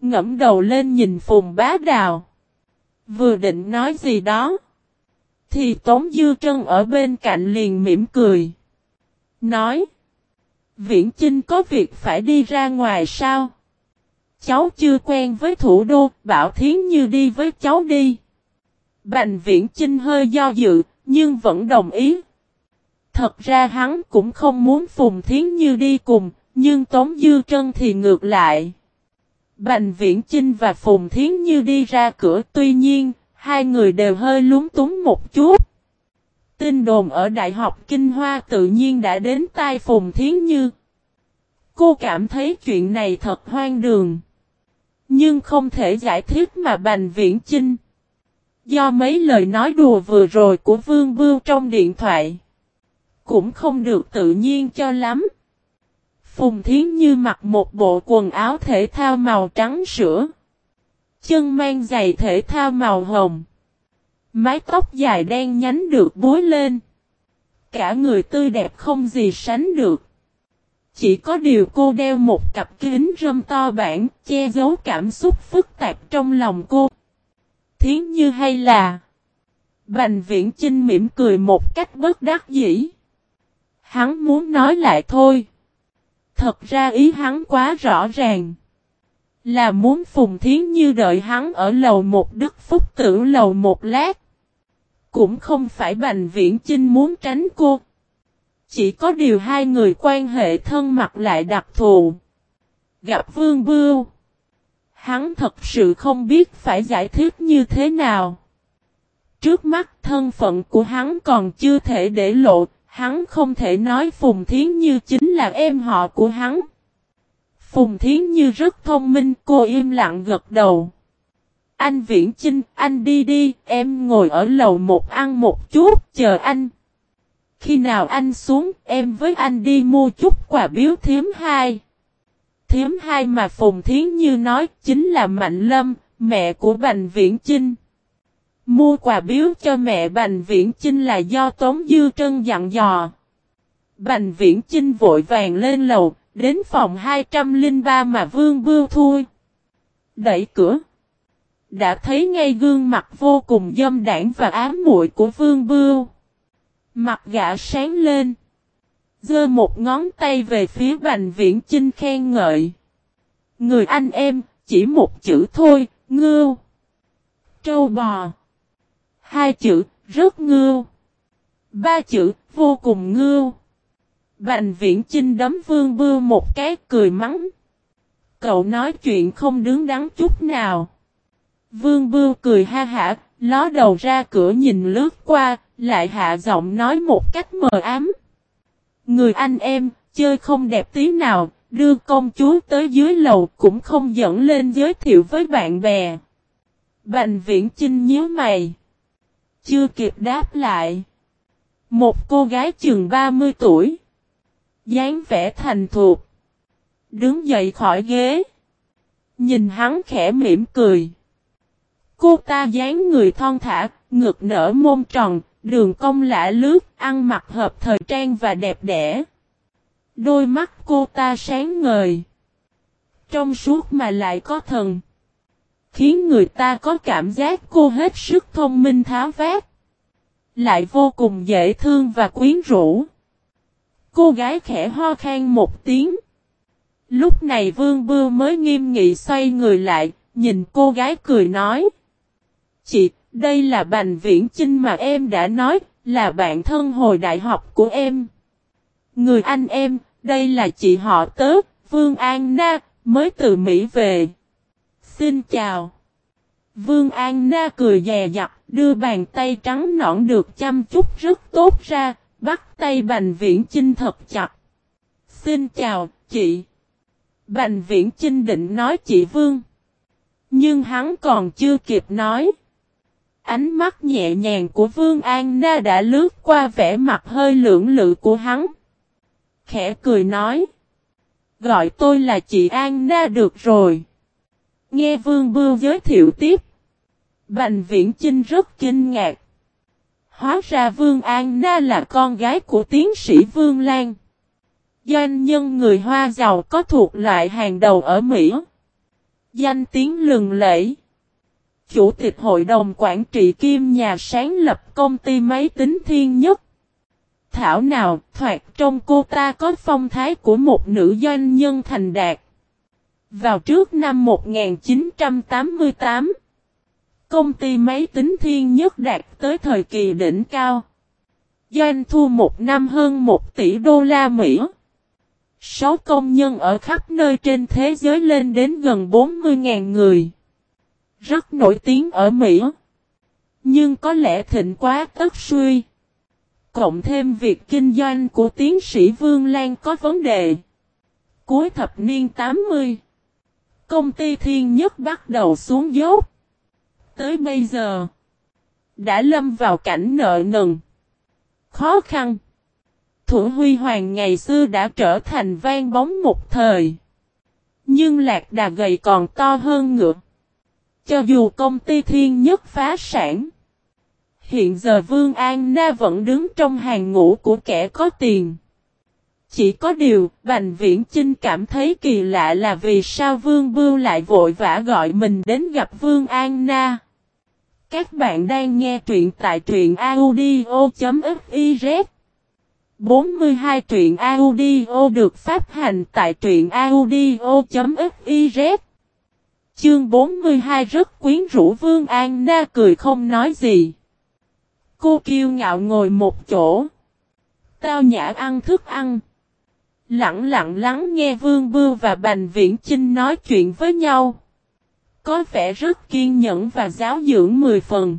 Ngẫm đầu lên nhìn Phùng Bá Đào. Vừa định nói gì đó. Thì Tống Dư Trân ở bên cạnh liền mỉm cười. Nói. Viễn Chinh có việc phải đi ra ngoài sao? Cháu chưa quen với thủ đô, bảo Thiến Như đi với cháu đi. Bành Viễn Chinh hơi do dự, nhưng vẫn đồng ý. Thật ra hắn cũng không muốn Phùng Thiến Như đi cùng, nhưng Tống Dư Trân thì ngược lại. Bành Viễn Chinh và Phùng Thiến Như đi ra cửa tuy nhiên, hai người đều hơi lúng túng một chút. Tin đồn ở Đại học Kinh Hoa tự nhiên đã đến tai Phùng Thiến Như. Cô cảm thấy chuyện này thật hoang đường. Nhưng không thể giải thích mà Bành Viễn Chinh. Do mấy lời nói đùa vừa rồi của Vương Bưu trong điện thoại. Cũng không được tự nhiên cho lắm. Phùng Thiến Như mặc một bộ quần áo thể thao màu trắng sữa. Chân mang giày thể thao màu hồng. Mái tóc dài đen nhánh được búi lên. Cả người tươi đẹp không gì sánh được. Chỉ có điều cô đeo một cặp kính râm to bản, che giấu cảm xúc phức tạp trong lòng cô. Thiến như hay là... Bành viễn Trinh mỉm cười một cách bất đắc dĩ. Hắn muốn nói lại thôi. Thật ra ý hắn quá rõ ràng. Là muốn Phùng Thiến Như đợi hắn ở lầu một Đức Phúc Tử lầu một lát. Cũng không phải Bành Viễn Chinh muốn tránh cô. Chỉ có điều hai người quan hệ thân mật lại đặc thù. Gặp Vương Bưu. Hắn thật sự không biết phải giải thích như thế nào. Trước mắt thân phận của hắn còn chưa thể để lộ, hắn không thể nói Phùng Thiến Như chính là em họ của hắn. Phùng Thiến Như rất thông minh, cô im lặng gật đầu. Anh Viễn Chinh, anh đi đi, em ngồi ở lầu một ăn một chút, chờ anh. Khi nào anh xuống, em với anh đi mua chút quà biếu thiếm hai. Thiếm hai mà Phùng Thiến Như nói chính là Mạnh Lâm, mẹ của Bành Viễn Chinh. Mua quà biếu cho mẹ Bành Viễn Chinh là do Tống Dư Trân dặn dò. Bành Viễn Chinh vội vàng lên lầu, đến phòng 203 mà Vương Bưu thui. Đẩy cửa. Đã thấy ngay gương mặt vô cùng dâm đảng và ám muội của Vương Bưu. Mặt gã sáng lên. Giơ một ngón tay về phía Bành Viễn Chinh khen ngợi. Người anh em, chỉ một chữ thôi, ngưu. Trâu bò. Hai chữ, rất ngưu. Ba chữ, vô cùng ngưu. Bành viễn chinh đấm vương bưu một cái cười mắng. Cậu nói chuyện không đứng đắn chút nào. Vương bưu cười ha hả, ló đầu ra cửa nhìn lướt qua, lại hạ giọng nói một cách mờ ám. Người anh em, chơi không đẹp tí nào, đưa công chúa tới dưới lầu cũng không dẫn lên giới thiệu với bạn bè. Bành viễn chinh nhíu mày. Chưa kịp đáp lại. Một cô gái chừng 30 tuổi dáng vẻ thành thục. Đứng dậy khỏi ghế. Nhìn hắn khẽ mỉm cười. Cô ta dáng người thon thả, ngực nở môn tròn, đường cong lạ lướt, ăn mặc hợp thời trang và đẹp đẽ. Đôi mắt cô ta sáng ngời. Trong suốt mà lại có thần. Khiến người ta có cảm giác cô hết sức thông minh tháo vát. Lại vô cùng dễ thương và quyến rũ. Cô gái khẽ ho khan một tiếng. Lúc này Vương Bưu mới nghiêm nghị xoay người lại, nhìn cô gái cười nói. Chị, đây là Bành Viễn Chinh mà em đã nói, là bạn thân hồi đại học của em. Người anh em, đây là chị họ tớ, Vương An Na, mới từ Mỹ về. Xin chào. Vương An Na cười dè dặt, đưa bàn tay trắng nõn được chăm chút rất tốt ra, Bắt tay Bành Viễn Chinh thật chặt. Xin chào, chị. Bành Viễn Chinh định nói chị Vương. Nhưng hắn còn chưa kịp nói. Ánh mắt nhẹ nhàng của Vương An Na đã lướt qua vẻ mặt hơi lưỡng lự của hắn. Khẽ cười nói. Gọi tôi là chị An Na được rồi. Nghe Vương Bưu giới thiệu tiếp. Bành Viễn Chinh rất kinh ngạc. Hóa ra Vương An Na là con gái của tiến sĩ Vương Lan. Doanh nhân người Hoa giàu có thuộc loại hàng đầu ở Mỹ. Danh tiếng lừng lẫy. Chủ tịch hội đồng quản trị kim nhà sáng lập công ty máy tính thiên nhất. Thảo nào thoạt trong cô ta có phong thái của một nữ doanh nhân thành đạt. Vào trước năm 1988, công ty máy tính thiên nhất đạt tới thời kỳ đỉnh cao. Doanh thu một năm hơn 1 tỷ đô la Mỹ. Số công nhân ở khắp nơi trên thế giới lên đến gần 40.000 người. Rất nổi tiếng ở Mỹ. Nhưng có lẽ thịnh quá tất suy. Cộng thêm việc kinh doanh của tiến sĩ Vương Lan có vấn đề. Cuối thập niên 80. Công ty Thiên Nhất bắt đầu xuống dốc. Tới bây giờ. Đã lâm vào cảnh nợ nần. Khó khăn. Thủ huy hoàng ngày xưa đã trở thành vang bóng một thời. Nhưng lạc đà gầy còn to hơn ngựa. Cho dù công ty thiên nhất phá sản. Hiện giờ Vương An Na vẫn đứng trong hàng ngũ của kẻ có tiền. Chỉ có điều, Bành Viễn Chinh cảm thấy kỳ lạ là vì sao Vương Bưu lại vội vã gọi mình đến gặp Vương An Na. Các bạn đang nghe truyện tại truyện audio.fiz 42 truyện audio được phát hành tại truyện audio.fiz Chương 42 rất quyến rũ Vương An Na cười không nói gì. Cô kiêu ngạo ngồi một chỗ. Tao nhã ăn thức ăn. Lặng lặng lắng nghe Vương Bưu và Bành Viễn Chinh nói chuyện với nhau. Có vẻ rất kiên nhẫn và giáo dưỡng mười phần.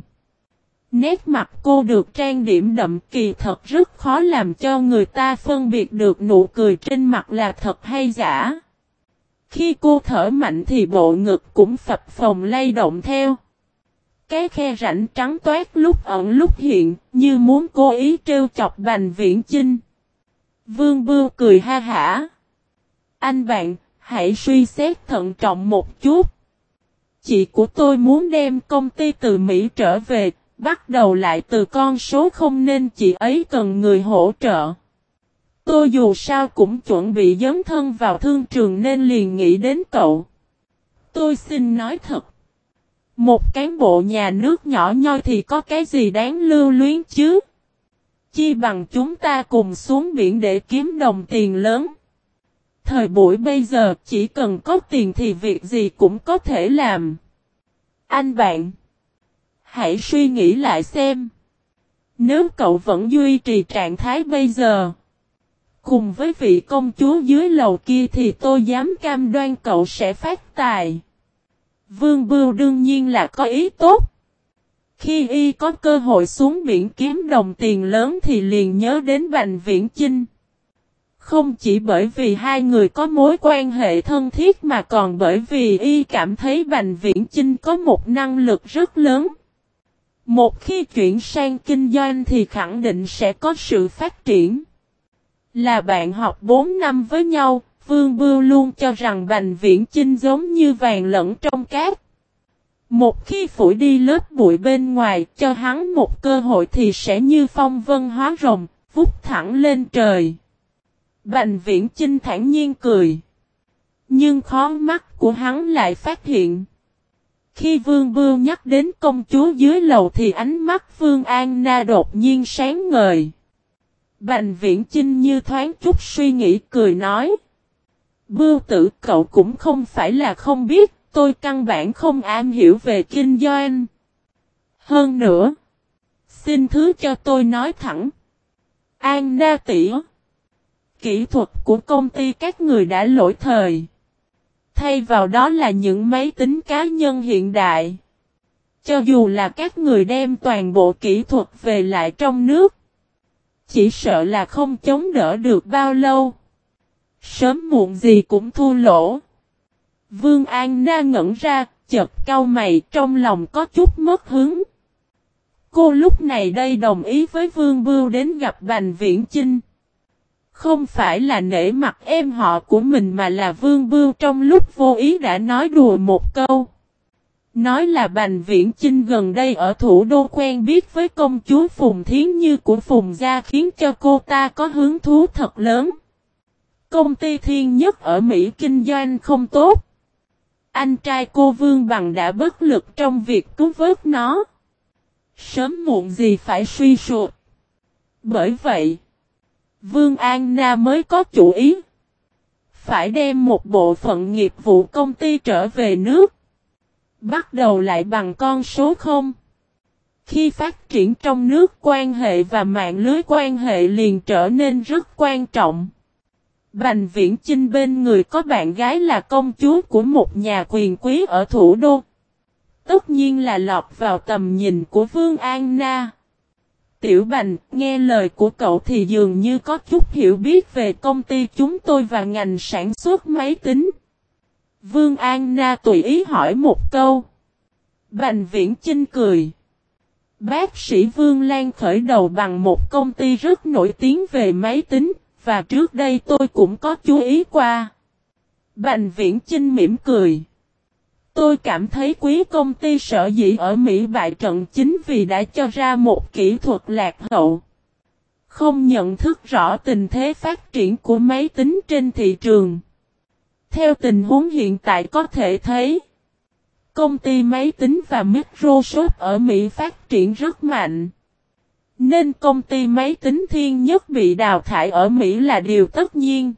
Nét mặt cô được trang điểm đậm kỳ thật rất khó làm cho người ta phân biệt được nụ cười trên mặt là thật hay giả. Khi cô thở mạnh thì bộ ngực cũng phập phồng lay động theo. Cái khe rảnh trắng toát lúc ẩn lúc hiện, như muốn cố ý trêu chọc bành viễn chinh. Vương Bưu cười ha hả. Anh bạn, hãy suy xét thận trọng một chút. Chị của tôi muốn đem công ty từ Mỹ trở về, bắt đầu lại từ con số không nên chị ấy cần người hỗ trợ. Tôi dù sao cũng chuẩn bị dấn thân vào thương trường nên liền nghĩ đến cậu. Tôi xin nói thật. Một cán bộ nhà nước nhỏ nhoi thì có cái gì đáng lưu luyến chứ? Chi bằng chúng ta cùng xuống biển để kiếm đồng tiền lớn. Thời buổi bây giờ chỉ cần có tiền thì việc gì cũng có thể làm. Anh bạn, hãy suy nghĩ lại xem. Nếu cậu vẫn duy trì trạng thái bây giờ, cùng với vị công chúa dưới lầu kia thì tôi dám cam đoan cậu sẽ phát tài. Vương Bưu đương nhiên là có ý tốt. Khi y có cơ hội xuống biển kiếm đồng tiền lớn thì liền nhớ đến Bành Viễn Chinh. Không chỉ bởi vì hai người có mối quan hệ thân thiết mà còn bởi vì y cảm thấy Bành Viễn Chinh có một năng lực rất lớn. Một khi chuyển sang kinh doanh thì khẳng định sẽ có sự phát triển. Là bạn học 4 năm với nhau, Vương Bưu luôn cho rằng Bành Viễn Chinh giống như vàng lẫn trong cát. Một khi phủi đi lớp bụi bên ngoài cho hắn một cơ hội thì sẽ như phong vân hóa rồng, vút thẳng lên trời. Bành viễn Chinh thản nhiên cười. Nhưng khó mắt của hắn lại phát hiện. Khi Vương Bưu nhắc đến công chúa dưới lầu thì ánh mắt Vương An Na đột nhiên sáng ngời. Bành viễn Trinh như thoáng chút suy nghĩ cười nói. Bưu tử cậu cũng không phải là không biết, tôi căn bản không am hiểu về kinh doanh. Hơn nữa, xin thứ cho tôi nói thẳng. An Na tỉ Kỹ thuật của công ty các người đã lỗi thời. Thay vào đó là những máy tính cá nhân hiện đại. Cho dù là các người đem toàn bộ kỹ thuật về lại trong nước. Chỉ sợ là không chống đỡ được bao lâu. Sớm muộn gì cũng thua lỗ. Vương An Na ngẩn ra, chật cau mày trong lòng có chút mất hứng. Cô lúc này đây đồng ý với Vương Bưu đến gặp Bành Viễn Chinh. Không phải là nể mặt em họ của mình mà là Vương Bưu trong lúc vô ý đã nói đùa một câu. Nói là Bành Viễn Chinh gần đây ở thủ đô quen biết với công chúa Phùng Thiến Như của Phùng Gia khiến cho cô ta có hứng thú thật lớn. Công ty thiên nhất ở Mỹ kinh doanh không tốt. Anh trai cô Vương Bằng đã bất lực trong việc cứu vớt nó. Sớm muộn gì phải suy sụp. Bởi vậy, Vương An Na mới có chủ ý. Phải đem một bộ phận nghiệp vụ công ty trở về nước. Bắt đầu lại bằng con số 0. Khi phát triển trong nước quan hệ và mạng lưới quan hệ liền trở nên rất quan trọng. Bành Viễn Chinh bên người có bạn gái là công chúa của một nhà quyền quý ở thủ đô. Tất nhiên là lọt vào tầm nhìn của Vương An Na. Tiểu Bành, nghe lời của cậu thì dường như có chút hiểu biết về công ty chúng tôi và ngành sản xuất máy tính. Vương An Na tùy ý hỏi một câu. Bành Viễn Chinh cười. Bác sĩ Vương Lan khởi đầu bằng một công ty rất nổi tiếng về máy tính, và trước đây tôi cũng có chú ý qua. Bành Viễn Chinh mỉm cười. Tôi cảm thấy quý công ty sở dĩ ở Mỹ bại trận chính vì đã cho ra một kỹ thuật lạc hậu. Không nhận thức rõ tình thế phát triển của máy tính trên thị trường. Theo tình huống hiện tại có thể thấy, công ty máy tính và Microsoft ở Mỹ phát triển rất mạnh. Nên công ty máy tính thiên nhất bị đào thải ở Mỹ là điều tất nhiên.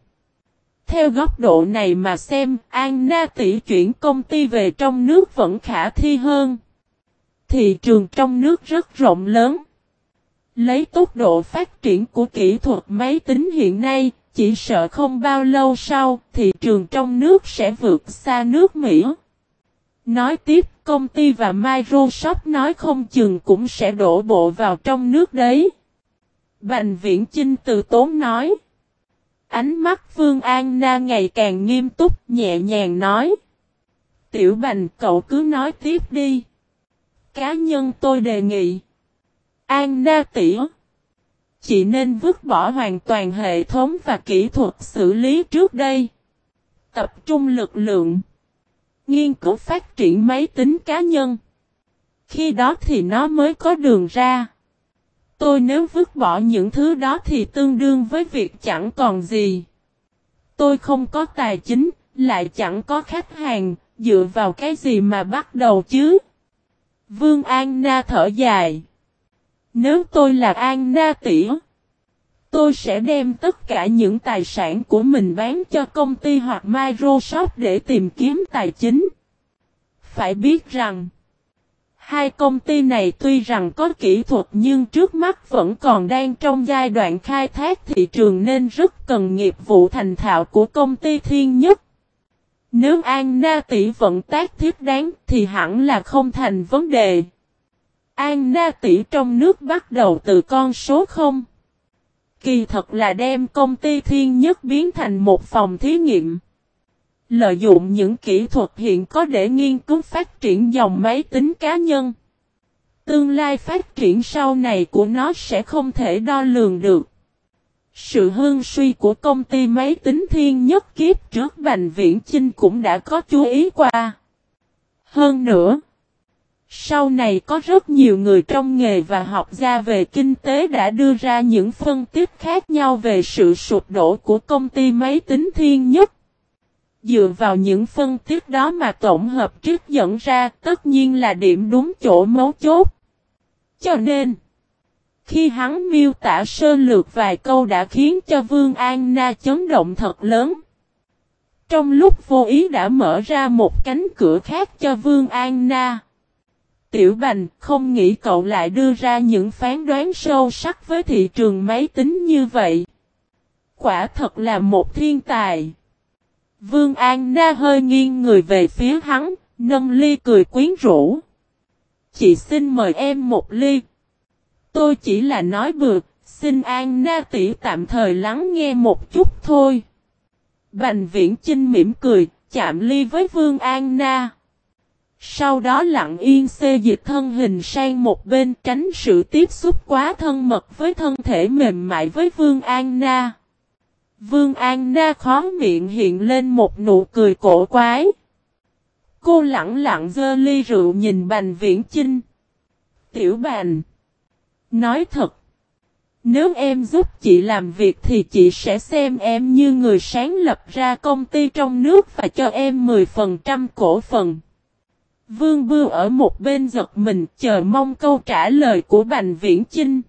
Theo góc độ này mà xem, Anna tỷ chuyển công ty về trong nước vẫn khả thi hơn. Thị trường trong nước rất rộng lớn. Lấy tốc độ phát triển của kỹ thuật máy tính hiện nay, chỉ sợ không bao lâu sau, thị trường trong nước sẽ vượt xa nước Mỹ. Nói tiếp, công ty và Microsoft nói không chừng cũng sẽ đổ bộ vào trong nước đấy. Bành viễn Chinh từ tốn nói. Ánh mắt Phương An Na ngày càng nghiêm túc, nhẹ nhàng nói. Tiểu Bành cậu cứ nói tiếp đi. Cá nhân tôi đề nghị. An Na tỉa. Chị nên vứt bỏ hoàn toàn hệ thống và kỹ thuật xử lý trước đây. Tập trung lực lượng. Nghiên cứu phát triển máy tính cá nhân. Khi đó thì nó mới có đường ra. Tôi nếu vứt bỏ những thứ đó thì tương đương với việc chẳng còn gì. Tôi không có tài chính, lại chẳng có khách hàng, dựa vào cái gì mà bắt đầu chứ? Vương An Na thở dài. Nếu tôi là An Na tỉa, tôi sẽ đem tất cả những tài sản của mình bán cho công ty hoặc Microsoft để tìm kiếm tài chính. Phải biết rằng, Hai công ty này tuy rằng có kỹ thuật nhưng trước mắt vẫn còn đang trong giai đoạn khai thác thị trường nên rất cần nghiệp vụ thành thạo của công ty thiên nhất. Nếu An Na tỷ vận tác thiết đáng thì hẳn là không thành vấn đề. An Na tỷ trong nước bắt đầu từ con số 0. Kỳ thật là đem công ty thiên nhất biến thành một phòng thí nghiệm. Lợi dụng những kỹ thuật hiện có để nghiên cứu phát triển dòng máy tính cá nhân. Tương lai phát triển sau này của nó sẽ không thể đo lường được. Sự hương suy của công ty máy tính thiên nhất kiếp trước Bành Viễn Chinh cũng đã có chú ý qua. Hơn nữa, sau này có rất nhiều người trong nghề và học gia về kinh tế đã đưa ra những phân tích khác nhau về sự sụp đổ của công ty máy tính thiên nhất. Dựa vào những phân tích đó mà tổng hợp trước dẫn ra tất nhiên là điểm đúng chỗ mấu chốt. Cho nên, khi hắn miêu tả sơ lược vài câu đã khiến cho Vương An Na chấn động thật lớn. Trong lúc vô ý đã mở ra một cánh cửa khác cho Vương An Na. Tiểu Bành không nghĩ cậu lại đưa ra những phán đoán sâu sắc với thị trường máy tính như vậy. Quả thật là một thiên tài. Vương An Na hơi nghiêng người về phía hắn, nâng ly cười quyến rũ. Chị xin mời em một ly. Tôi chỉ là nói bừa, xin An Na tỷ tạm thời lắng nghe một chút thôi. Bành viễn Chinh mỉm cười, chạm ly với Vương An Na. Sau đó lặng yên xê dịch thân hình sang một bên tránh sự tiếp xúc quá thân mật với thân thể mềm mại với Vương An Na. Vương An Na khó miệng hiện lên một nụ cười cổ quái. Cô lặng lặng dơ ly rượu nhìn Bành Viễn Chinh. Tiểu Bành. Nói thật. Nếu em giúp chị làm việc thì chị sẽ xem em như người sáng lập ra công ty trong nước và cho em 10% cổ phần. Vương Bưu ở một bên giật mình chờ mong câu trả lời của Bành Viễn Chinh.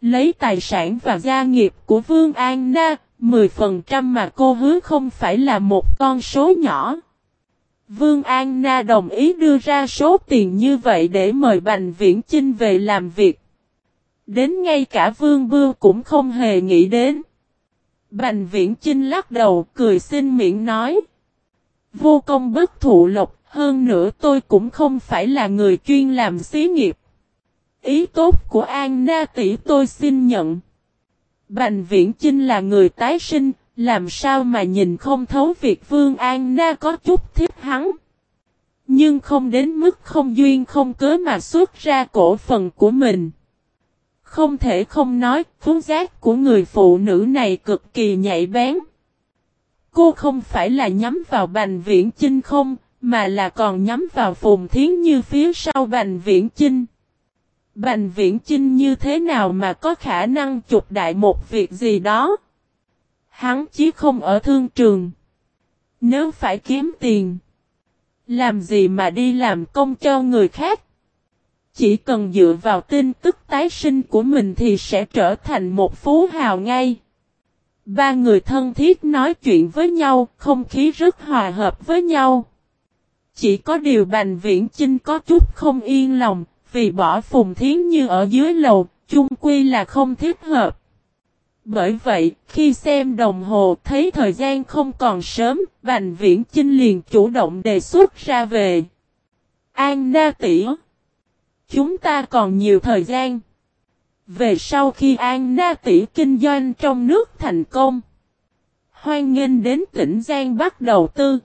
Lấy tài sản và gia nghiệp của Vương An Na, 10% mà cô hứa không phải là một con số nhỏ. Vương An Na đồng ý đưa ra số tiền như vậy để mời Bành Viễn Chinh về làm việc. Đến ngay cả Vương Bưu cũng không hề nghĩ đến. Bành Viễn Chinh lắc đầu cười xin miệng nói. Vô công bất thụ lộc, hơn nữa tôi cũng không phải là người chuyên làm xí nghiệp. Ý tốt của An Na tỷ tôi xin nhận. Bành Viễn Chinh là người tái sinh, làm sao mà nhìn không thấu việc Vương An Na có chút thiết hắn. Nhưng không đến mức không duyên không cớ mà xuất ra cổ phần của mình. Không thể không nói, phú giác của người phụ nữ này cực kỳ nhạy bén. Cô không phải là nhắm vào Bành Viễn Chinh không, mà là còn nhắm vào Phùng Thiến Như phía sau Bành Viễn Chinh. Bành Viễn Chinh như thế nào mà có khả năng chụp đại một việc gì đó? Hắn chí không ở thương trường. Nếu phải kiếm tiền, làm gì mà đi làm công cho người khác? Chỉ cần dựa vào tin tức tái sinh của mình thì sẽ trở thành một phú hào ngay. Ba người thân thiết nói chuyện với nhau, không khí rất hòa hợp với nhau. Chỉ có điều Bành Viễn Chinh có chút không yên lòng, vì bỏ Phùng Thiến Như ở dưới lầu, chung quy là không thiết hợp. Bởi vậy, khi xem đồng hồ thấy thời gian không còn sớm, Bành Viễn Chinh liền chủ động đề xuất ra về. An Na tỉ Chúng ta còn nhiều thời gian. Về sau khi An Na tỷ kinh doanh trong nước thành công. Hoan nghênh đến tỉnh Giang bắt đầu tư.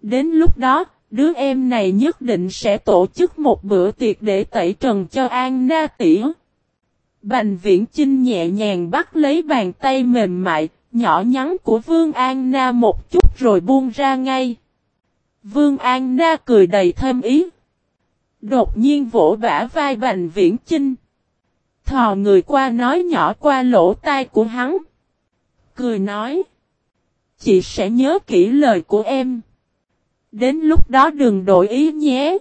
Đến lúc đó, đứa em này nhất định sẽ tổ chức một bữa tiệc để tẩy trần cho An Na tỷ. Bành viễn Trinh nhẹ nhàng bắt lấy bàn tay mềm mại, nhỏ nhắn của Vương An Na một chút rồi buông ra ngay. Vương An Na cười đầy thêm ý. Đột nhiên vỗ bả vai Bành Viễn Chinh. Thò người qua nói nhỏ qua lỗ tai của hắn. Cười nói. Chị sẽ nhớ kỹ lời của em. Đến lúc đó đừng đổi ý nhé.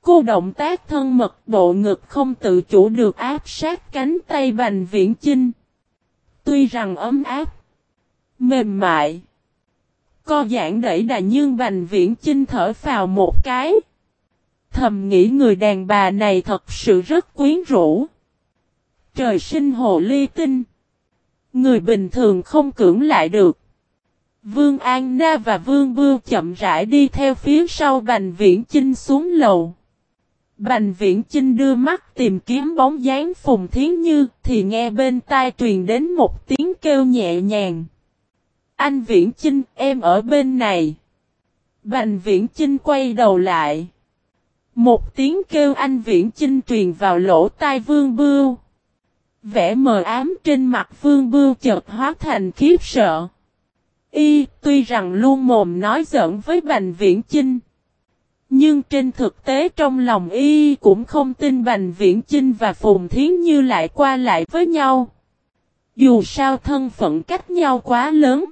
Cô động tác thân mật bộ ngực không tự chủ được áp sát cánh tay Bành Viễn Chinh. Tuy rằng ấm áp, mềm mại, co giãn đẩy đà nhưng Bành Viễn Chinh thở vào một cái. Thầm nghĩ người đàn bà này thật sự rất quyến rũ. Trời sinh hồ ly tinh. Người bình thường không cưỡng lại được. Vương An Na và Vương Bưu chậm rãi đi theo phía sau Bành Viễn Chinh xuống lầu. Bành Viễn Chinh đưa mắt tìm kiếm bóng dáng Phùng Thiến Như, thì nghe bên tai truyền đến một tiếng kêu nhẹ nhàng. Anh Viễn Chinh, em ở bên này. Bành Viễn Chinh quay đầu lại. Một tiếng kêu anh viễn chinh truyền vào lỗ tai vương bưu. Vẻ mờ ám trên mặt vương bưu chợt hóa thành khiếp sợ. Y tuy rằng luôn mồm nói giỡn với Bành Viễn Chinh. Nhưng trên thực tế trong lòng Y cũng không tin Bành Viễn Chinh và Phùng Thiến Như lại qua lại với nhau. Dù sao thân phận cách nhau quá lớn.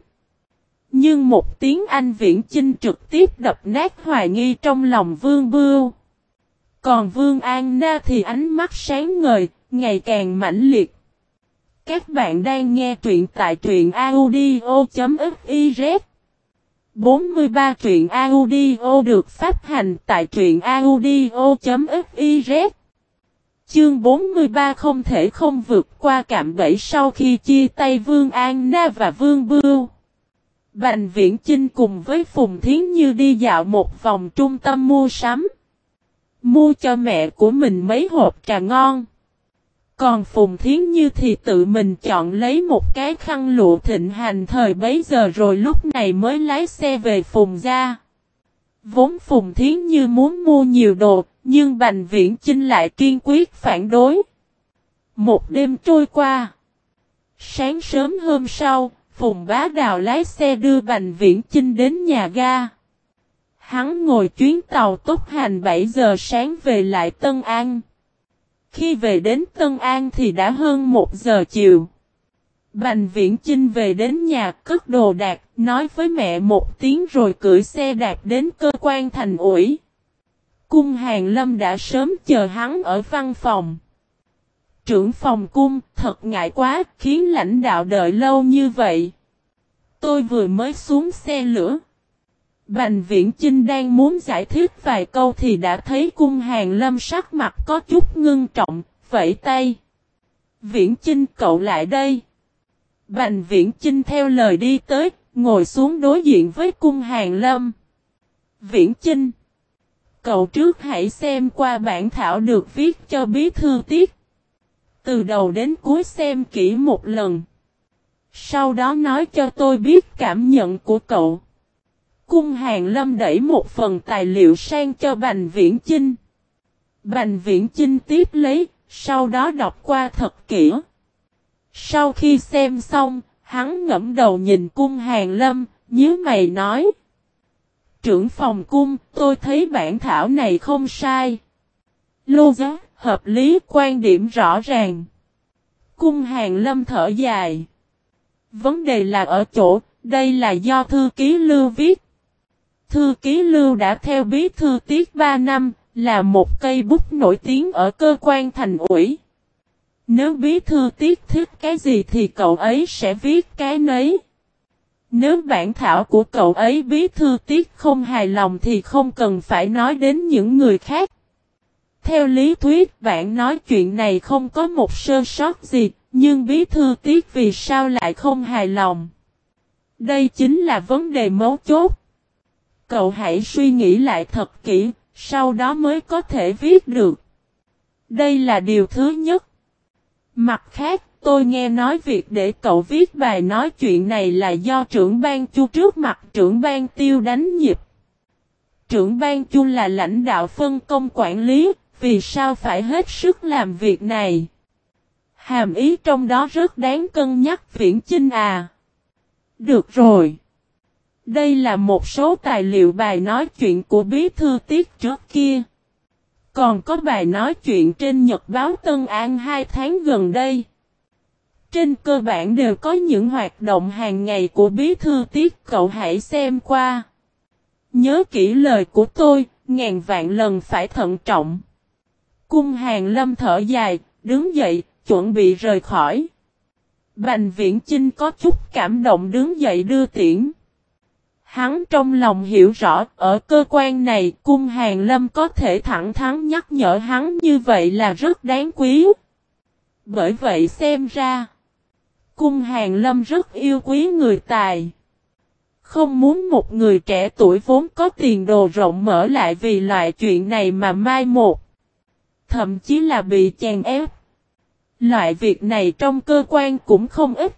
Nhưng một tiếng Anh Viễn Chinh trực tiếp đập nát hoài nghi trong lòng Vương Bưu. Còn Vương An Na thì ánh mắt sáng ngời, ngày càng mãnh liệt. Các bạn đang nghe truyện tại truyện audio.fiz 43 truyện audio được phát hành tại truyện audio.fiz Chương 43 không thể không vượt qua cạm bẫy sau khi chia tay Vương An Na và Vương Bưu. Bành Viễn Chinh cùng với Phùng Thiến Như đi dạo một vòng trung tâm mua sắm. Mua cho mẹ của mình mấy hộp trà ngon. Còn Phùng Thiến Như thì tự mình chọn lấy một cái khăn lụa thịnh hành thời bấy giờ rồi lúc này mới lái xe về Phùng gia. Vốn Phùng Thiến Như muốn mua nhiều đồ, nhưng Bành Viễn Chinh lại kiên quyết phản đối. Một đêm trôi qua. Sáng sớm hôm sau, Phùng Bá Đào lái xe đưa Bành Viễn Chinh đến nhà ga. Hắn ngồi chuyến tàu tốc hành 7 giờ sáng về lại Tân An. Khi về đến Tân An thì đã hơn 1 giờ chiều. Bành Viễn Chinh về đến nhà cất đồ đạc, nói với mẹ một tiếng rồi cưỡi xe đạp đến cơ quan thành ủi. Cung Hàng Lâm đã sớm chờ hắn ở văn phòng. Trưởng phòng cung, thật ngại quá, khiến lãnh đạo đợi lâu như vậy. Tôi vừa mới xuống xe lửa. Bành Viễn Chinh đang muốn giải thích vài câu thì đã thấy cung hàng lâm sắc mặt có chút ngưng trọng, vẫy tay. Viễn Chinh cậu lại đây. Bành Viễn Chinh theo lời đi tới, ngồi xuống đối diện với cung hàng lâm. Viễn Chinh. Cậu trước hãy xem qua bản thảo được viết cho bí thư tiết. Từ đầu đến cuối xem kỹ một lần. Sau đó nói cho tôi biết cảm nhận của cậu. Cung hàng lâm đẩy một phần tài liệu sang cho Bành Viễn Chinh. Bành Viễn Chinh tiếp lấy, sau đó đọc qua thật kỹ. Sau khi xem xong, hắn ngẫm đầu nhìn cung hàng lâm, nhớ mày nói. Trưởng phòng cung, tôi thấy bản thảo này không sai. Lô giá, hợp lý, quan điểm rõ ràng. Cung hàng lâm thở dài. Vấn đề là ở chỗ, đây là do thư ký lưu viết. Thư ký lưu đã theo bí thư tiết 3 năm, là một cây bút nổi tiếng ở cơ quan thành ủy. Nếu bí thư tiết thích cái gì thì cậu ấy sẽ viết cái nấy. Nếu bản thảo của cậu ấy bí thư tiết không hài lòng thì không cần phải nói đến những người khác. Theo lý thuyết bạn nói chuyện này không có một sơ sót gì, nhưng bí thư tiết vì sao lại không hài lòng. Đây chính là vấn đề mấu chốt. Cậu hãy suy nghĩ lại thật kỹ, sau đó mới có thể viết được. Đây là điều thứ nhất. Mặt khác, tôi nghe nói việc để cậu viết bài nói chuyện này là do trưởng ban chu trước mặt trưởng ban tiêu đánh nhịp. Trưởng ban chu là lãnh đạo phân công quản lý, vì sao phải hết sức làm việc này? Hàm ý trong đó rất đáng cân nhắc viễn chinh à. Được rồi. Đây là một số tài liệu bài nói chuyện của bí thư tiết trước kia. Còn có bài nói chuyện trên Nhật báo Tân An hai tháng gần đây. Trên cơ bản đều có những hoạt động hàng ngày của bí thư tiết cậu hãy xem qua. Nhớ kỹ lời của tôi, ngàn vạn lần phải thận trọng. Cung hàng lâm thở dài, đứng dậy, chuẩn bị rời khỏi. Bành viễn Chinh có chút cảm động đứng dậy đưa tiễn. Hắn trong lòng hiểu rõ, ở cơ quan này, cung hàng lâm có thể thẳng thắn nhắc nhở hắn như vậy là rất đáng quý. Bởi vậy xem ra, cung hàng lâm rất yêu quý người tài. Không muốn một người trẻ tuổi vốn có tiền đồ rộng mở lại vì loại chuyện này mà mai một. Thậm chí là bị chèn ép. Loại việc này trong cơ quan cũng không ít.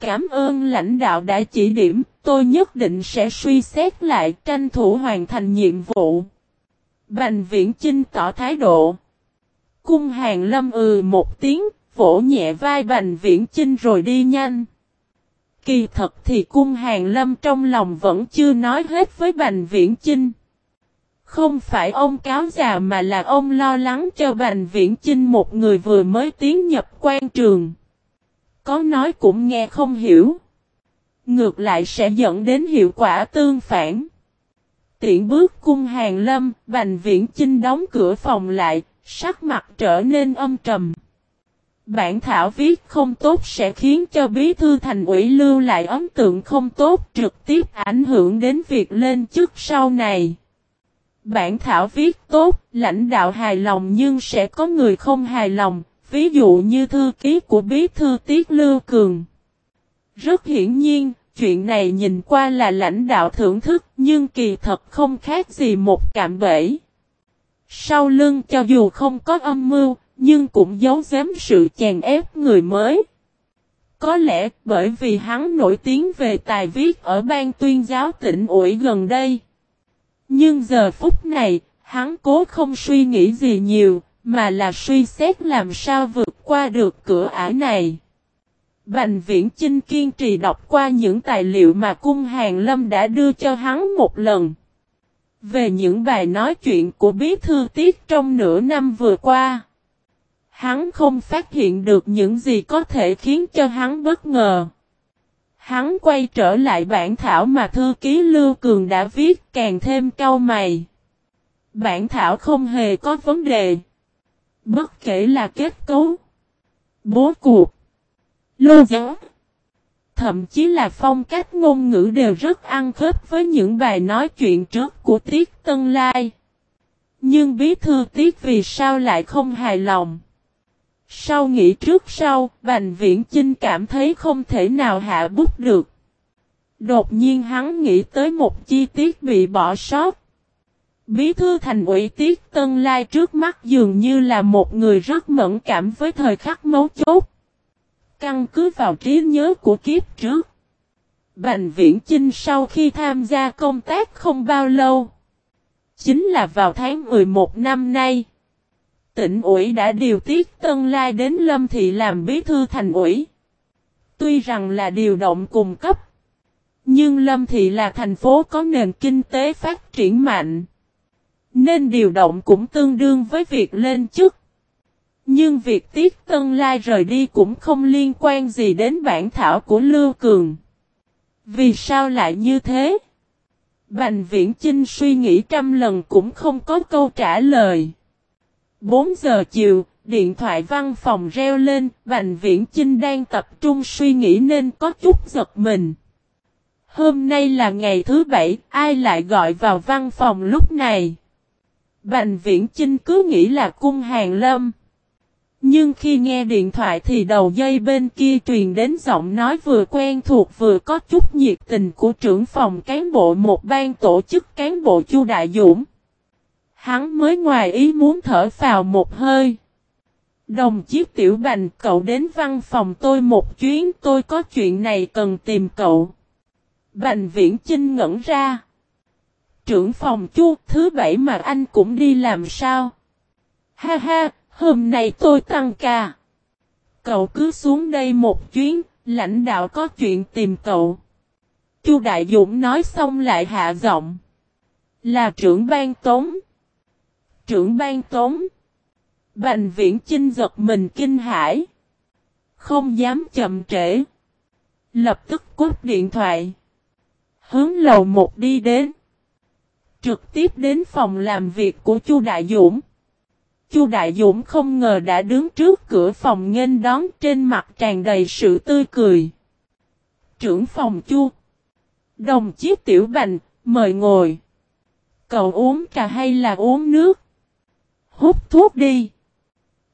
Cảm ơn lãnh đạo đã chỉ điểm, tôi nhất định sẽ suy xét lại tranh thủ hoàn thành nhiệm vụ. Bành viễn Chinh tỏ thái độ. Cung hàng lâm ừ một tiếng, vỗ nhẹ vai bành viễn Chinh rồi đi nhanh. Kỳ thật thì cung hàng lâm trong lòng vẫn chưa nói hết với bành viễn Chinh. Không phải ông cáo già mà là ông lo lắng cho Bành Viễn Chinh một người vừa mới tiến nhập quan trường. Có nói cũng nghe không hiểu. Ngược lại sẽ dẫn đến hiệu quả tương phản. Tiện bước cung hàng lâm, Bành Viễn Chinh đóng cửa phòng lại, sắc mặt trở nên âm trầm. Bản thảo viết không tốt sẽ khiến cho bí thư thành ủy lưu lại ấn tượng không tốt trực tiếp ảnh hưởng đến việc lên chức sau này. Bản thảo viết tốt, lãnh đạo hài lòng nhưng sẽ có người không hài lòng, ví dụ như thư ký của bí thư Tiết Lưu Cường. Rất hiển nhiên, chuyện này nhìn qua là lãnh đạo thưởng thức nhưng kỳ thật không khác gì một cạm bẫy. Sau lưng cho dù không có âm mưu, nhưng cũng giấu giếm sự chèn ép người mới. Có lẽ bởi vì hắn nổi tiếng về tài viết ở ban tuyên giáo tỉnh ủy gần đây. Nhưng giờ phút này, hắn cố không suy nghĩ gì nhiều, mà là suy xét làm sao vượt qua được cửa ải này. Bành viễn Chinh kiên trì đọc qua những tài liệu mà cung hàng lâm đã đưa cho hắn một lần. Về những bài nói chuyện của bí thư tiết trong nửa năm vừa qua. Hắn không phát hiện được những gì có thể khiến cho hắn bất ngờ. Hắn quay trở lại bản thảo mà thư ký Lưu Cường đã viết càng thêm cau mày. Bản thảo không hề có vấn đề. Bất kể là kết cấu, bố cuộc, lô giáo, thậm chí là phong cách ngôn ngữ đều rất ăn khớp với những bài nói chuyện trước của Tiết Tân Lai. Nhưng bí thư Tiết vì sao lại không hài lòng? Sau nghĩ trước sau, Bành Viễn Chinh cảm thấy không thể nào hạ bút được. Đột nhiên hắn nghĩ tới một chi tiết bị bỏ sót. Bí thư thành ủy Tiết Tân Lai trước mắt dường như là một người rất mẫn cảm với thời khắc mấu chốt. Căn cứ vào trí nhớ của kiếp trước. Bành Viễn Chinh sau khi tham gia công tác không bao lâu. Chính là vào tháng 11 năm nay tỉnh ủy đã điều tiết Tân Lai đến Lâm Thị làm bí thư thành ủy. Tuy rằng là điều động cùng cấp, nhưng Lâm Thị là thành phố có nền kinh tế phát triển mạnh. Nên điều động cũng tương đương với việc lên chức. Nhưng việc Tiết Tân Lai rời đi cũng không liên quan gì đến bản thảo của Lưu Cường. Vì sao lại như thế? Bành Viễn Chinh suy nghĩ trăm lần cũng không có câu trả lời. 4 giờ chiều, điện thoại văn phòng reo lên, Bành Viễn Chinh đang tập trung suy nghĩ nên có chút giật mình. Hôm nay là ngày thứ bảy, ai lại gọi vào văn phòng lúc này? Bành Viễn Chinh cứ nghĩ là cung hàng lâm. Nhưng khi nghe điện thoại thì đầu dây bên kia truyền đến giọng nói vừa quen thuộc vừa có chút nhiệt tình của trưởng phòng cán bộ một ban tổ chức cán bộ Chu Đại Dũng. Hắn mới ngoài ý muốn thở vào một hơi. Đồng chí Tiểu Bành cậu đến văn phòng tôi một chuyến tôi có chuyện này cần tìm cậu. Bành viễn Trinh ngẩn ra. Trưởng phòng chu thứ bảy mà anh cũng đi làm sao? Ha ha, hôm nay tôi tăng ca. Cậu cứ xuống đây một chuyến, lãnh đạo có chuyện tìm cậu. Chu Đại Dũng nói xong lại hạ giọng. Là trưởng ban tống trưởng ban tống. Bành viễn chinh giật mình kinh hãi. Không dám chậm trễ. Lập tức cút điện thoại. Hướng lầu một đi đến. Trực tiếp đến phòng làm việc của Chu Đại Dũng. Chu Đại Dũng không ngờ đã đứng trước cửa phòng nghênh đón trên mặt tràn đầy sự tươi cười. Trưởng phòng Chu. Đồng chí Tiểu Bành, mời ngồi. Cậu uống trà hay là uống nước? Hút thuốc đi.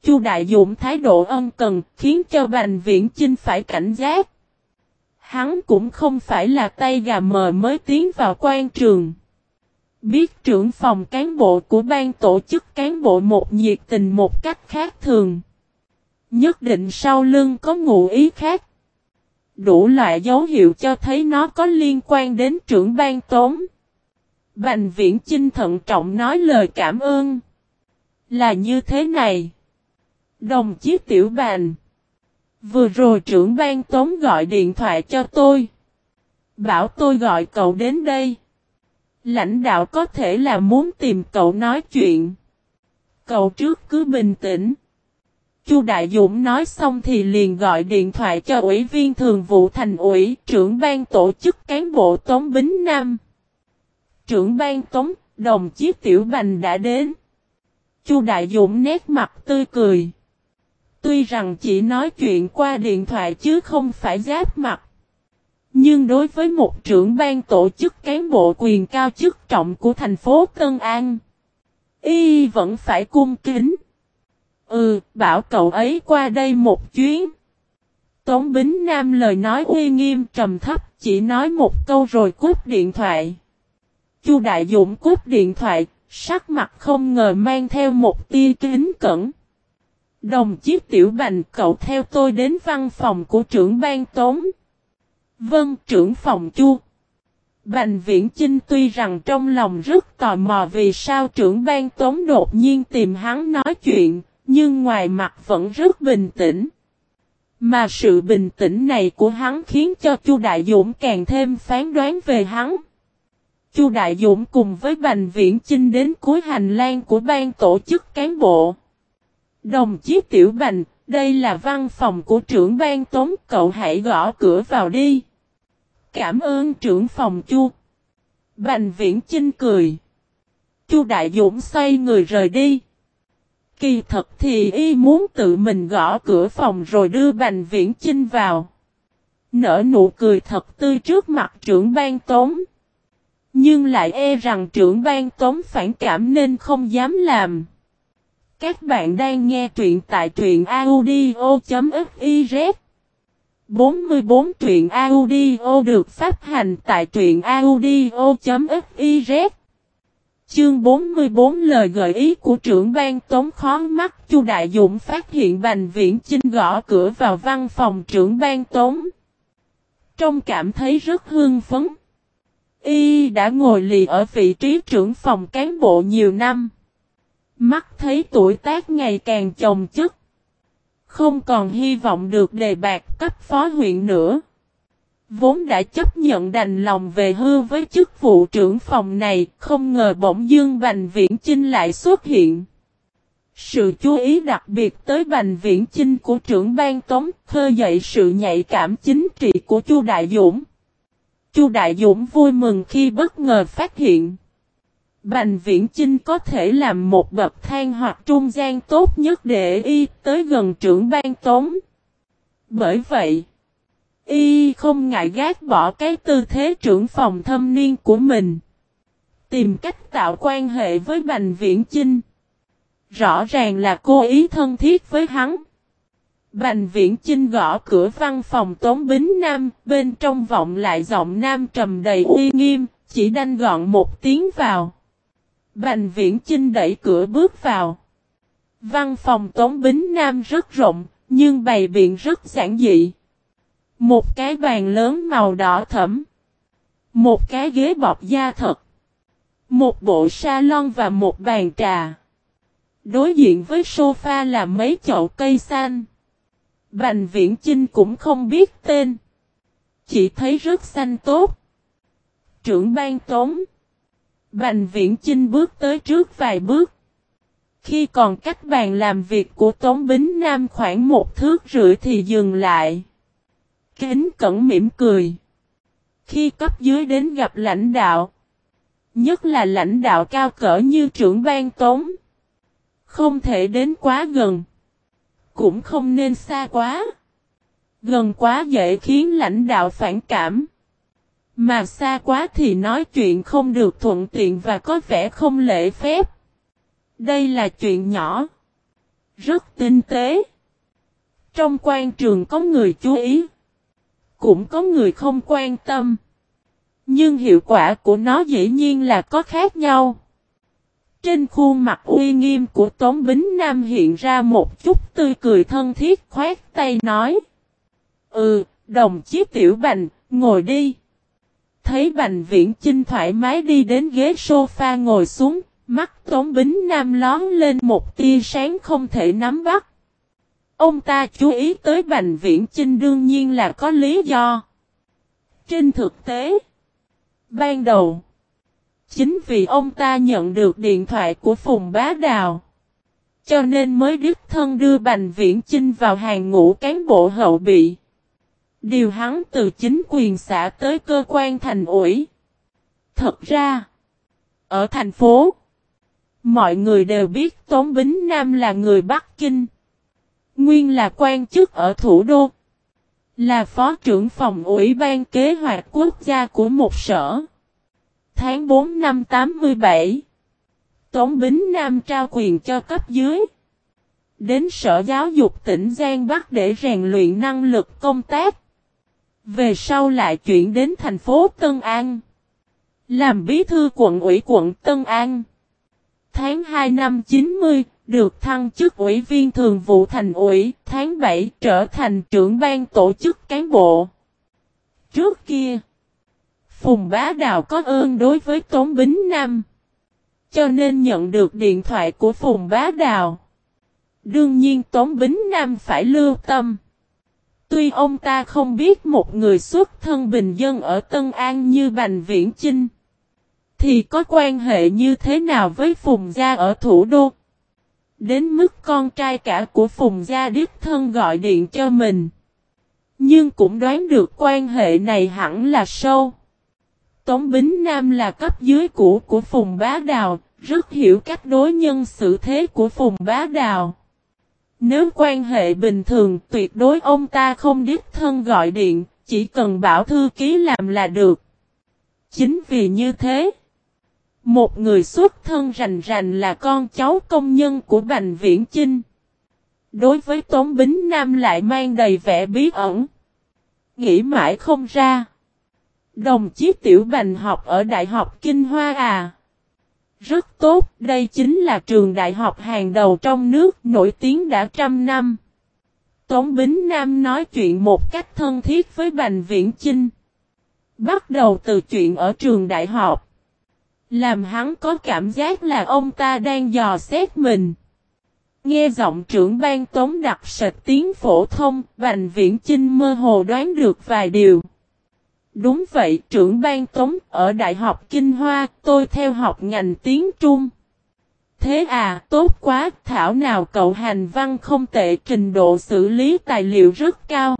Chu Đại Dũng thái độ ân cần khiến cho Bành Viễn Chinh phải cảnh giác. Hắn cũng không phải là tay gà mờ mới tiến vào quan trường. Biết trưởng phòng cán bộ của ban tổ chức cán bộ một nhiệt tình một cách khác thường. Nhất định sau lưng có ngụ ý khác. Đủ loại dấu hiệu cho thấy nó có liên quan đến trưởng ban tốn. Bành viễn chinh thận trọng nói lời cảm ơn. Là như thế này. Đồng chí Tiểu Bàn. Vừa rồi trưởng ban tốn gọi điện thoại cho tôi. Bảo tôi gọi cậu đến đây. Lãnh đạo có thể là muốn tìm cậu nói chuyện. Cậu trước cứ bình tĩnh. Chu Đại Dũng nói xong thì liền gọi điện thoại cho ủy viên thường vụ thành ủy, trưởng ban tổ chức cán bộ Tống Bính Nam. Trưởng ban Tống, đồng chí Tiểu Bành đã đến. Chu Đại Dũng nét mặt tươi cười. Tuy rằng chỉ nói chuyện qua điện thoại chứ không phải giáp mặt. Nhưng đối với một trưởng ban tổ chức cán bộ quyền cao chức trọng của thành phố Tân An, y vẫn phải cung kính. Ừ, bảo cậu ấy qua đây một chuyến. Tống Bính Nam lời nói uy nghiêm trầm thấp, chỉ nói một câu rồi cúp điện thoại. Chu Đại Dũng cúp điện thoại, Sắc mặt không ngờ mang theo một tia kính cẩn. Đồng chí Tiểu Bành cậu theo tôi đến văn phòng của trưởng ban tống. Vâng trưởng phòng chu. Bành Viễn Chinh tuy rằng trong lòng rất tò mò vì sao trưởng ban tống đột nhiên tìm hắn nói chuyện, nhưng ngoài mặt vẫn rất bình tĩnh. Mà sự bình tĩnh này của hắn khiến cho Chu Đại Dũng càng thêm phán đoán về hắn. Chu Đại Dũng cùng với Bành Viễn Chinh đến cuối hành lang của ban tổ chức cán bộ. Đồng chí Tiểu Bành, đây là văn phòng của trưởng ban tống, cậu hãy gõ cửa vào đi. Cảm ơn trưởng phòng Chu. Bành Viễn Chinh cười. Chu Đại Dũng xoay người rời đi. Kỳ thật thì y muốn tự mình gõ cửa phòng rồi đưa Bành Viễn Chinh vào. Nở nụ cười thật tươi trước mặt trưởng ban tống. Nhưng lại e rằng trưởng ban tống phản cảm nên không dám làm. Các bạn đang nghe truyện tại truyện audio.fif 44 truyện audio được phát hành tại truyện audio.fiz Chương 44 lời gợi ý của trưởng ban tống khó mắt Chu Đại Dũng phát hiện Bành Viễn Chinh gõ cửa vào văn phòng trưởng ban tống. Trong cảm thấy rất hương phấn. Y đã ngồi lì ở vị trí trưởng phòng cán bộ nhiều năm. Mắt thấy tuổi tác ngày càng chồng chất. Không còn hy vọng được đề bạc cấp phó huyện nữa. Vốn đã chấp nhận đành lòng về hưu với chức vụ trưởng phòng này, không ngờ bỗng dương Bành Viễn Chinh lại xuất hiện. Sự chú ý đặc biệt tới Bành Viễn Chinh của trưởng ban tống khơi dậy sự nhạy cảm chính trị của Chu Đại Dũng. Chu Đại Dũng vui mừng khi bất ngờ phát hiện. Bành Viễn Chinh có thể làm một bậc thang hoặc trung gian tốt nhất để y tới gần trưởng ban tống. Bởi vậy, y không ngại gác bỏ cái tư thế trưởng phòng thâm niên của mình. Tìm cách tạo quan hệ với Bành Viễn Chinh. Rõ ràng là cô ý thân thiết với hắn. Bành Viễn Chinh gõ cửa văn phòng Tống Bính Nam, bên trong vọng lại giọng nam trầm đầy uy nghiêm, chỉ đanh gọn một tiếng vào. Bành viễn Chinh đẩy cửa bước vào. Văn phòng Tống Bính Nam rất rộng, nhưng bày biện rất giản dị. Một cái bàn lớn màu đỏ thẫm. Một cái ghế bọc da thật. Một bộ salon và một bàn trà. Đối diện với sofa là mấy chậu cây xanh. Bành viễn Chinh cũng không biết tên. Chỉ thấy rất xanh tốt. Trưởng ban tống. Bành viễn Chinh bước tới trước vài bước. Khi còn cách bàn làm việc của Tống Bính Nam khoảng một thước rưỡi thì dừng lại. Kính cẩn mỉm cười. Khi cấp dưới đến gặp lãnh đạo, nhất là lãnh đạo cao cỡ như trưởng ban Tống, không thể đến quá gần, cũng không nên xa quá. Gần quá dễ khiến lãnh đạo phản cảm. Mà xa quá thì nói chuyện không được thuận tiện và có vẻ không lễ phép. Đây là chuyện nhỏ. Rất tinh tế. Trong quan trường có người chú ý. Cũng có người không quan tâm. Nhưng hiệu quả của nó dĩ nhiên là có khác nhau. Trên khuôn mặt uy nghiêm của Tống Bính Nam hiện ra một chút tươi cười thân thiết khoát tay nói. Ừ, đồng chí Tiểu Bành, ngồi đi. Thấy Bành Viễn Chinh thoải mái đi đến ghế sofa ngồi xuống, mắt Tống Bính Nam lón lên một tia sáng không thể nắm bắt. Ông ta chú ý tới Bành Viễn Chinh đương nhiên là có lý do. Trên thực tế, ban đầu, chính vì ông ta nhận được điện thoại của Phùng Bá Đào, cho nên mới đích thân đưa Bành Viễn Chinh vào hàng ngũ cán bộ hậu bị. Điều hắn từ chính quyền xã tới cơ quan thành ủy. Thật ra, ở thành phố, mọi người đều biết Tống Bính Nam là người Bắc Kinh. Nguyên là quan chức ở thủ đô. Là phó trưởng phòng ủy ban kế hoạch quốc gia của một sở. Tháng 4 năm 87, Tống Bính Nam trao quyền cho cấp dưới. Đến sở giáo dục tỉnh Giang Bắc để rèn luyện năng lực công tác. Về sau lại chuyển đến thành phố Tân An. Làm bí thư quận ủy quận Tân An. Tháng 2 năm 90, được thăng chức ủy viên thường vụ thành ủy, tháng 7 trở thành trưởng ban tổ chức cán bộ. Trước kia, Phùng Bá Đào có ơn đối với Tống Bính Nam. Cho nên nhận được điện thoại của Phùng Bá Đào. Đương nhiên Tống Bính Nam phải lưu tâm. Tuy ông ta không biết một người xuất thân bình dân ở Tân An như Bành Viễn Chinh. Thì có quan hệ như thế nào với Phùng Gia ở thủ đô? Đến mức con trai cả của Phùng Gia Điết Thân gọi điện cho mình. Nhưng cũng đoán được quan hệ này hẳn là sâu. Tống Bính Nam là cấp dưới cũ của Phùng Bá Đào, rất hiểu cách đối nhân xử thế của Phùng Bá Đào. Nếu quan hệ bình thường tuyệt đối ông ta không đích thân gọi điện, chỉ cần bảo thư ký làm là được. Chính vì như thế, một người xuất thân rành rành là con cháu công nhân của Bành Viễn Chinh. Đối với Tống Bính Nam lại mang đầy vẻ bí ẩn. Nghĩ mãi không ra. Đồng chí Tiểu Bành học ở Đại học Kinh Hoa à. Rất tốt, đây chính là trường đại học hàng đầu trong nước nổi tiếng đã trăm năm. Tống Bính Nam nói chuyện một cách thân thiết với Bành Viễn Chinh. Bắt đầu từ chuyện ở trường đại học. Làm hắn có cảm giác là ông ta đang dò xét mình. Nghe giọng trưởng ban tống đặc sạch tiếng phổ thông, Bành Viễn Chinh mơ hồ đoán được vài điều. Đúng vậy, trưởng ban tống, ở Đại học Kinh Hoa, tôi theo học ngành tiếng Trung. Thế à, tốt quá, thảo nào cậu hành văn không tệ trình độ xử lý tài liệu rất cao.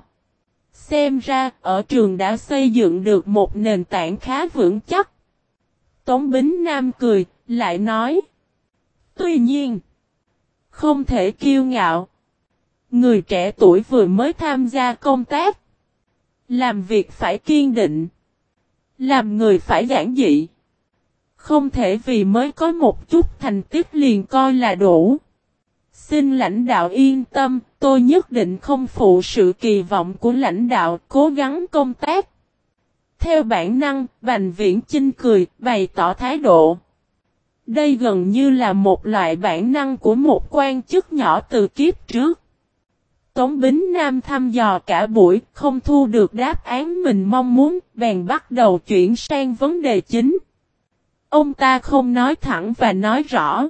Xem ra, ở trường đã xây dựng được một nền tảng khá vững chắc. Tống Bính Nam cười, lại nói. Tuy nhiên, không thể kiêu ngạo. Người trẻ tuổi vừa mới tham gia công tác. Làm việc phải kiên định. Làm người phải giản dị. Không thể vì mới có một chút thành tích liền coi là đủ. Xin lãnh đạo yên tâm, tôi nhất định không phụ sự kỳ vọng của lãnh đạo, cố gắng công tác. Theo bản năng, Bành Viễn Chinh cười, bày tỏ thái độ. Đây gần như là một loại bản năng của một quan chức nhỏ từ kiếp trước. Tống Bính Nam thăm dò cả buổi, không thu được đáp án mình mong muốn, bèn bắt đầu chuyển sang vấn đề chính. Ông ta không nói thẳng và nói rõ.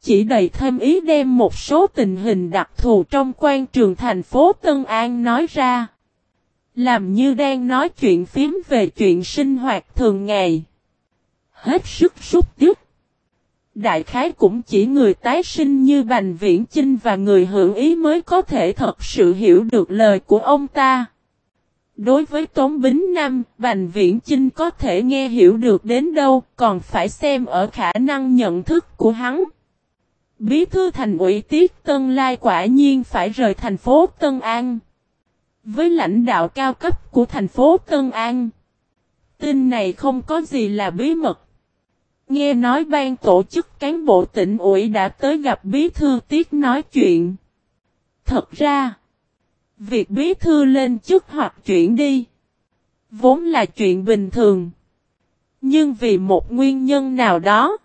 Chỉ đầy thêm ý đem một số tình hình đặc thù trong quan trường thành phố Tân An nói ra. Làm như đang nói chuyện phím về chuyện sinh hoạt thường ngày. Hết sức xúc tiếp. Đại khái cũng chỉ người tái sinh như Bành Viễn Chinh và người hưởng ý mới có thể thật sự hiểu được lời của ông ta. Đối với Tống Bính Nam, Bành Viễn Chinh có thể nghe hiểu được đến đâu, còn phải xem ở khả năng nhận thức của hắn. Bí thư thành ủy Tiết Tân Lai quả nhiên phải rời thành phố Tân An. Với lãnh đạo cao cấp của thành phố Tân An, tin này không có gì là bí mật. Nghe nói ban tổ chức cán bộ tỉnh ủy đã tới gặp bí thư Tiết nói chuyện. Thật ra, việc bí thư lên chức hoặc chuyển đi, vốn là chuyện bình thường. Nhưng vì một nguyên nhân nào đó,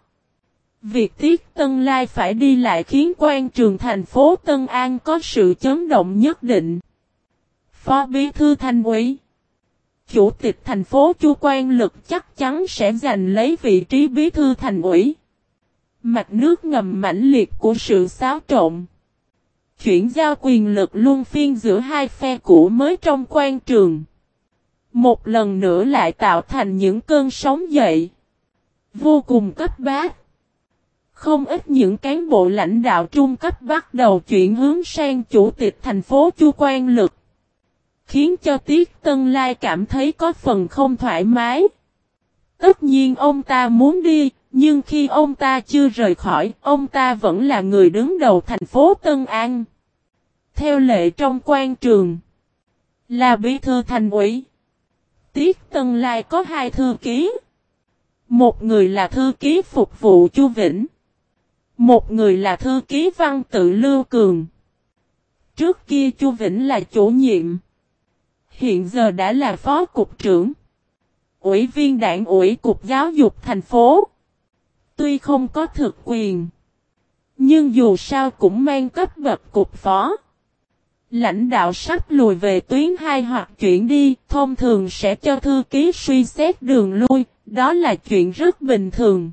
việc Tiết Tân Lai phải đi lại khiến quan trường thành phố Tân An có sự chấn động nhất định. Phó Bí Thư Thanh ủy Chủ tịch thành phố Chu Quan Lực chắc chắn sẽ giành lấy vị trí Bí Thư Thành ủy. Mặt nước ngầm mãnh liệt của sự xáo trộn. Chuyển giao quyền lực luân phiên giữa hai phe cũ mới trong quan trường. Một lần nữa lại tạo thành những cơn sóng dậy. Vô cùng cấp bát. Không ít những cán bộ lãnh đạo trung cấp bắt đầu chuyển hướng sang chủ tịch thành phố Chu Quan Lực khiến cho Tiết Tân Lai cảm thấy có phần không thoải mái. Tất nhiên ông ta muốn đi, nhưng khi ông ta chưa rời khỏi, ông ta vẫn là người đứng đầu thành phố Tân An. Theo lệ trong quan trường, là bí thư thành ủy. Tiết Tân Lai có hai thư ký. Một người là thư ký phục vụ Chu Vĩnh. Một người là thư ký văn tự Lưu Cường. Trước kia Chu Vĩnh là chủ nhiệm hiện giờ đã là phó cục trưởng. Ủy viên đảng ủy cục giáo dục thành phố. Tuy không có thực quyền, nhưng dù sao cũng mang cấp bậc cục phó. Lãnh đạo sắp lùi về tuyến 2 hoặc chuyển đi, thông thường sẽ cho thư ký suy xét đường lui, đó là chuyện rất bình thường.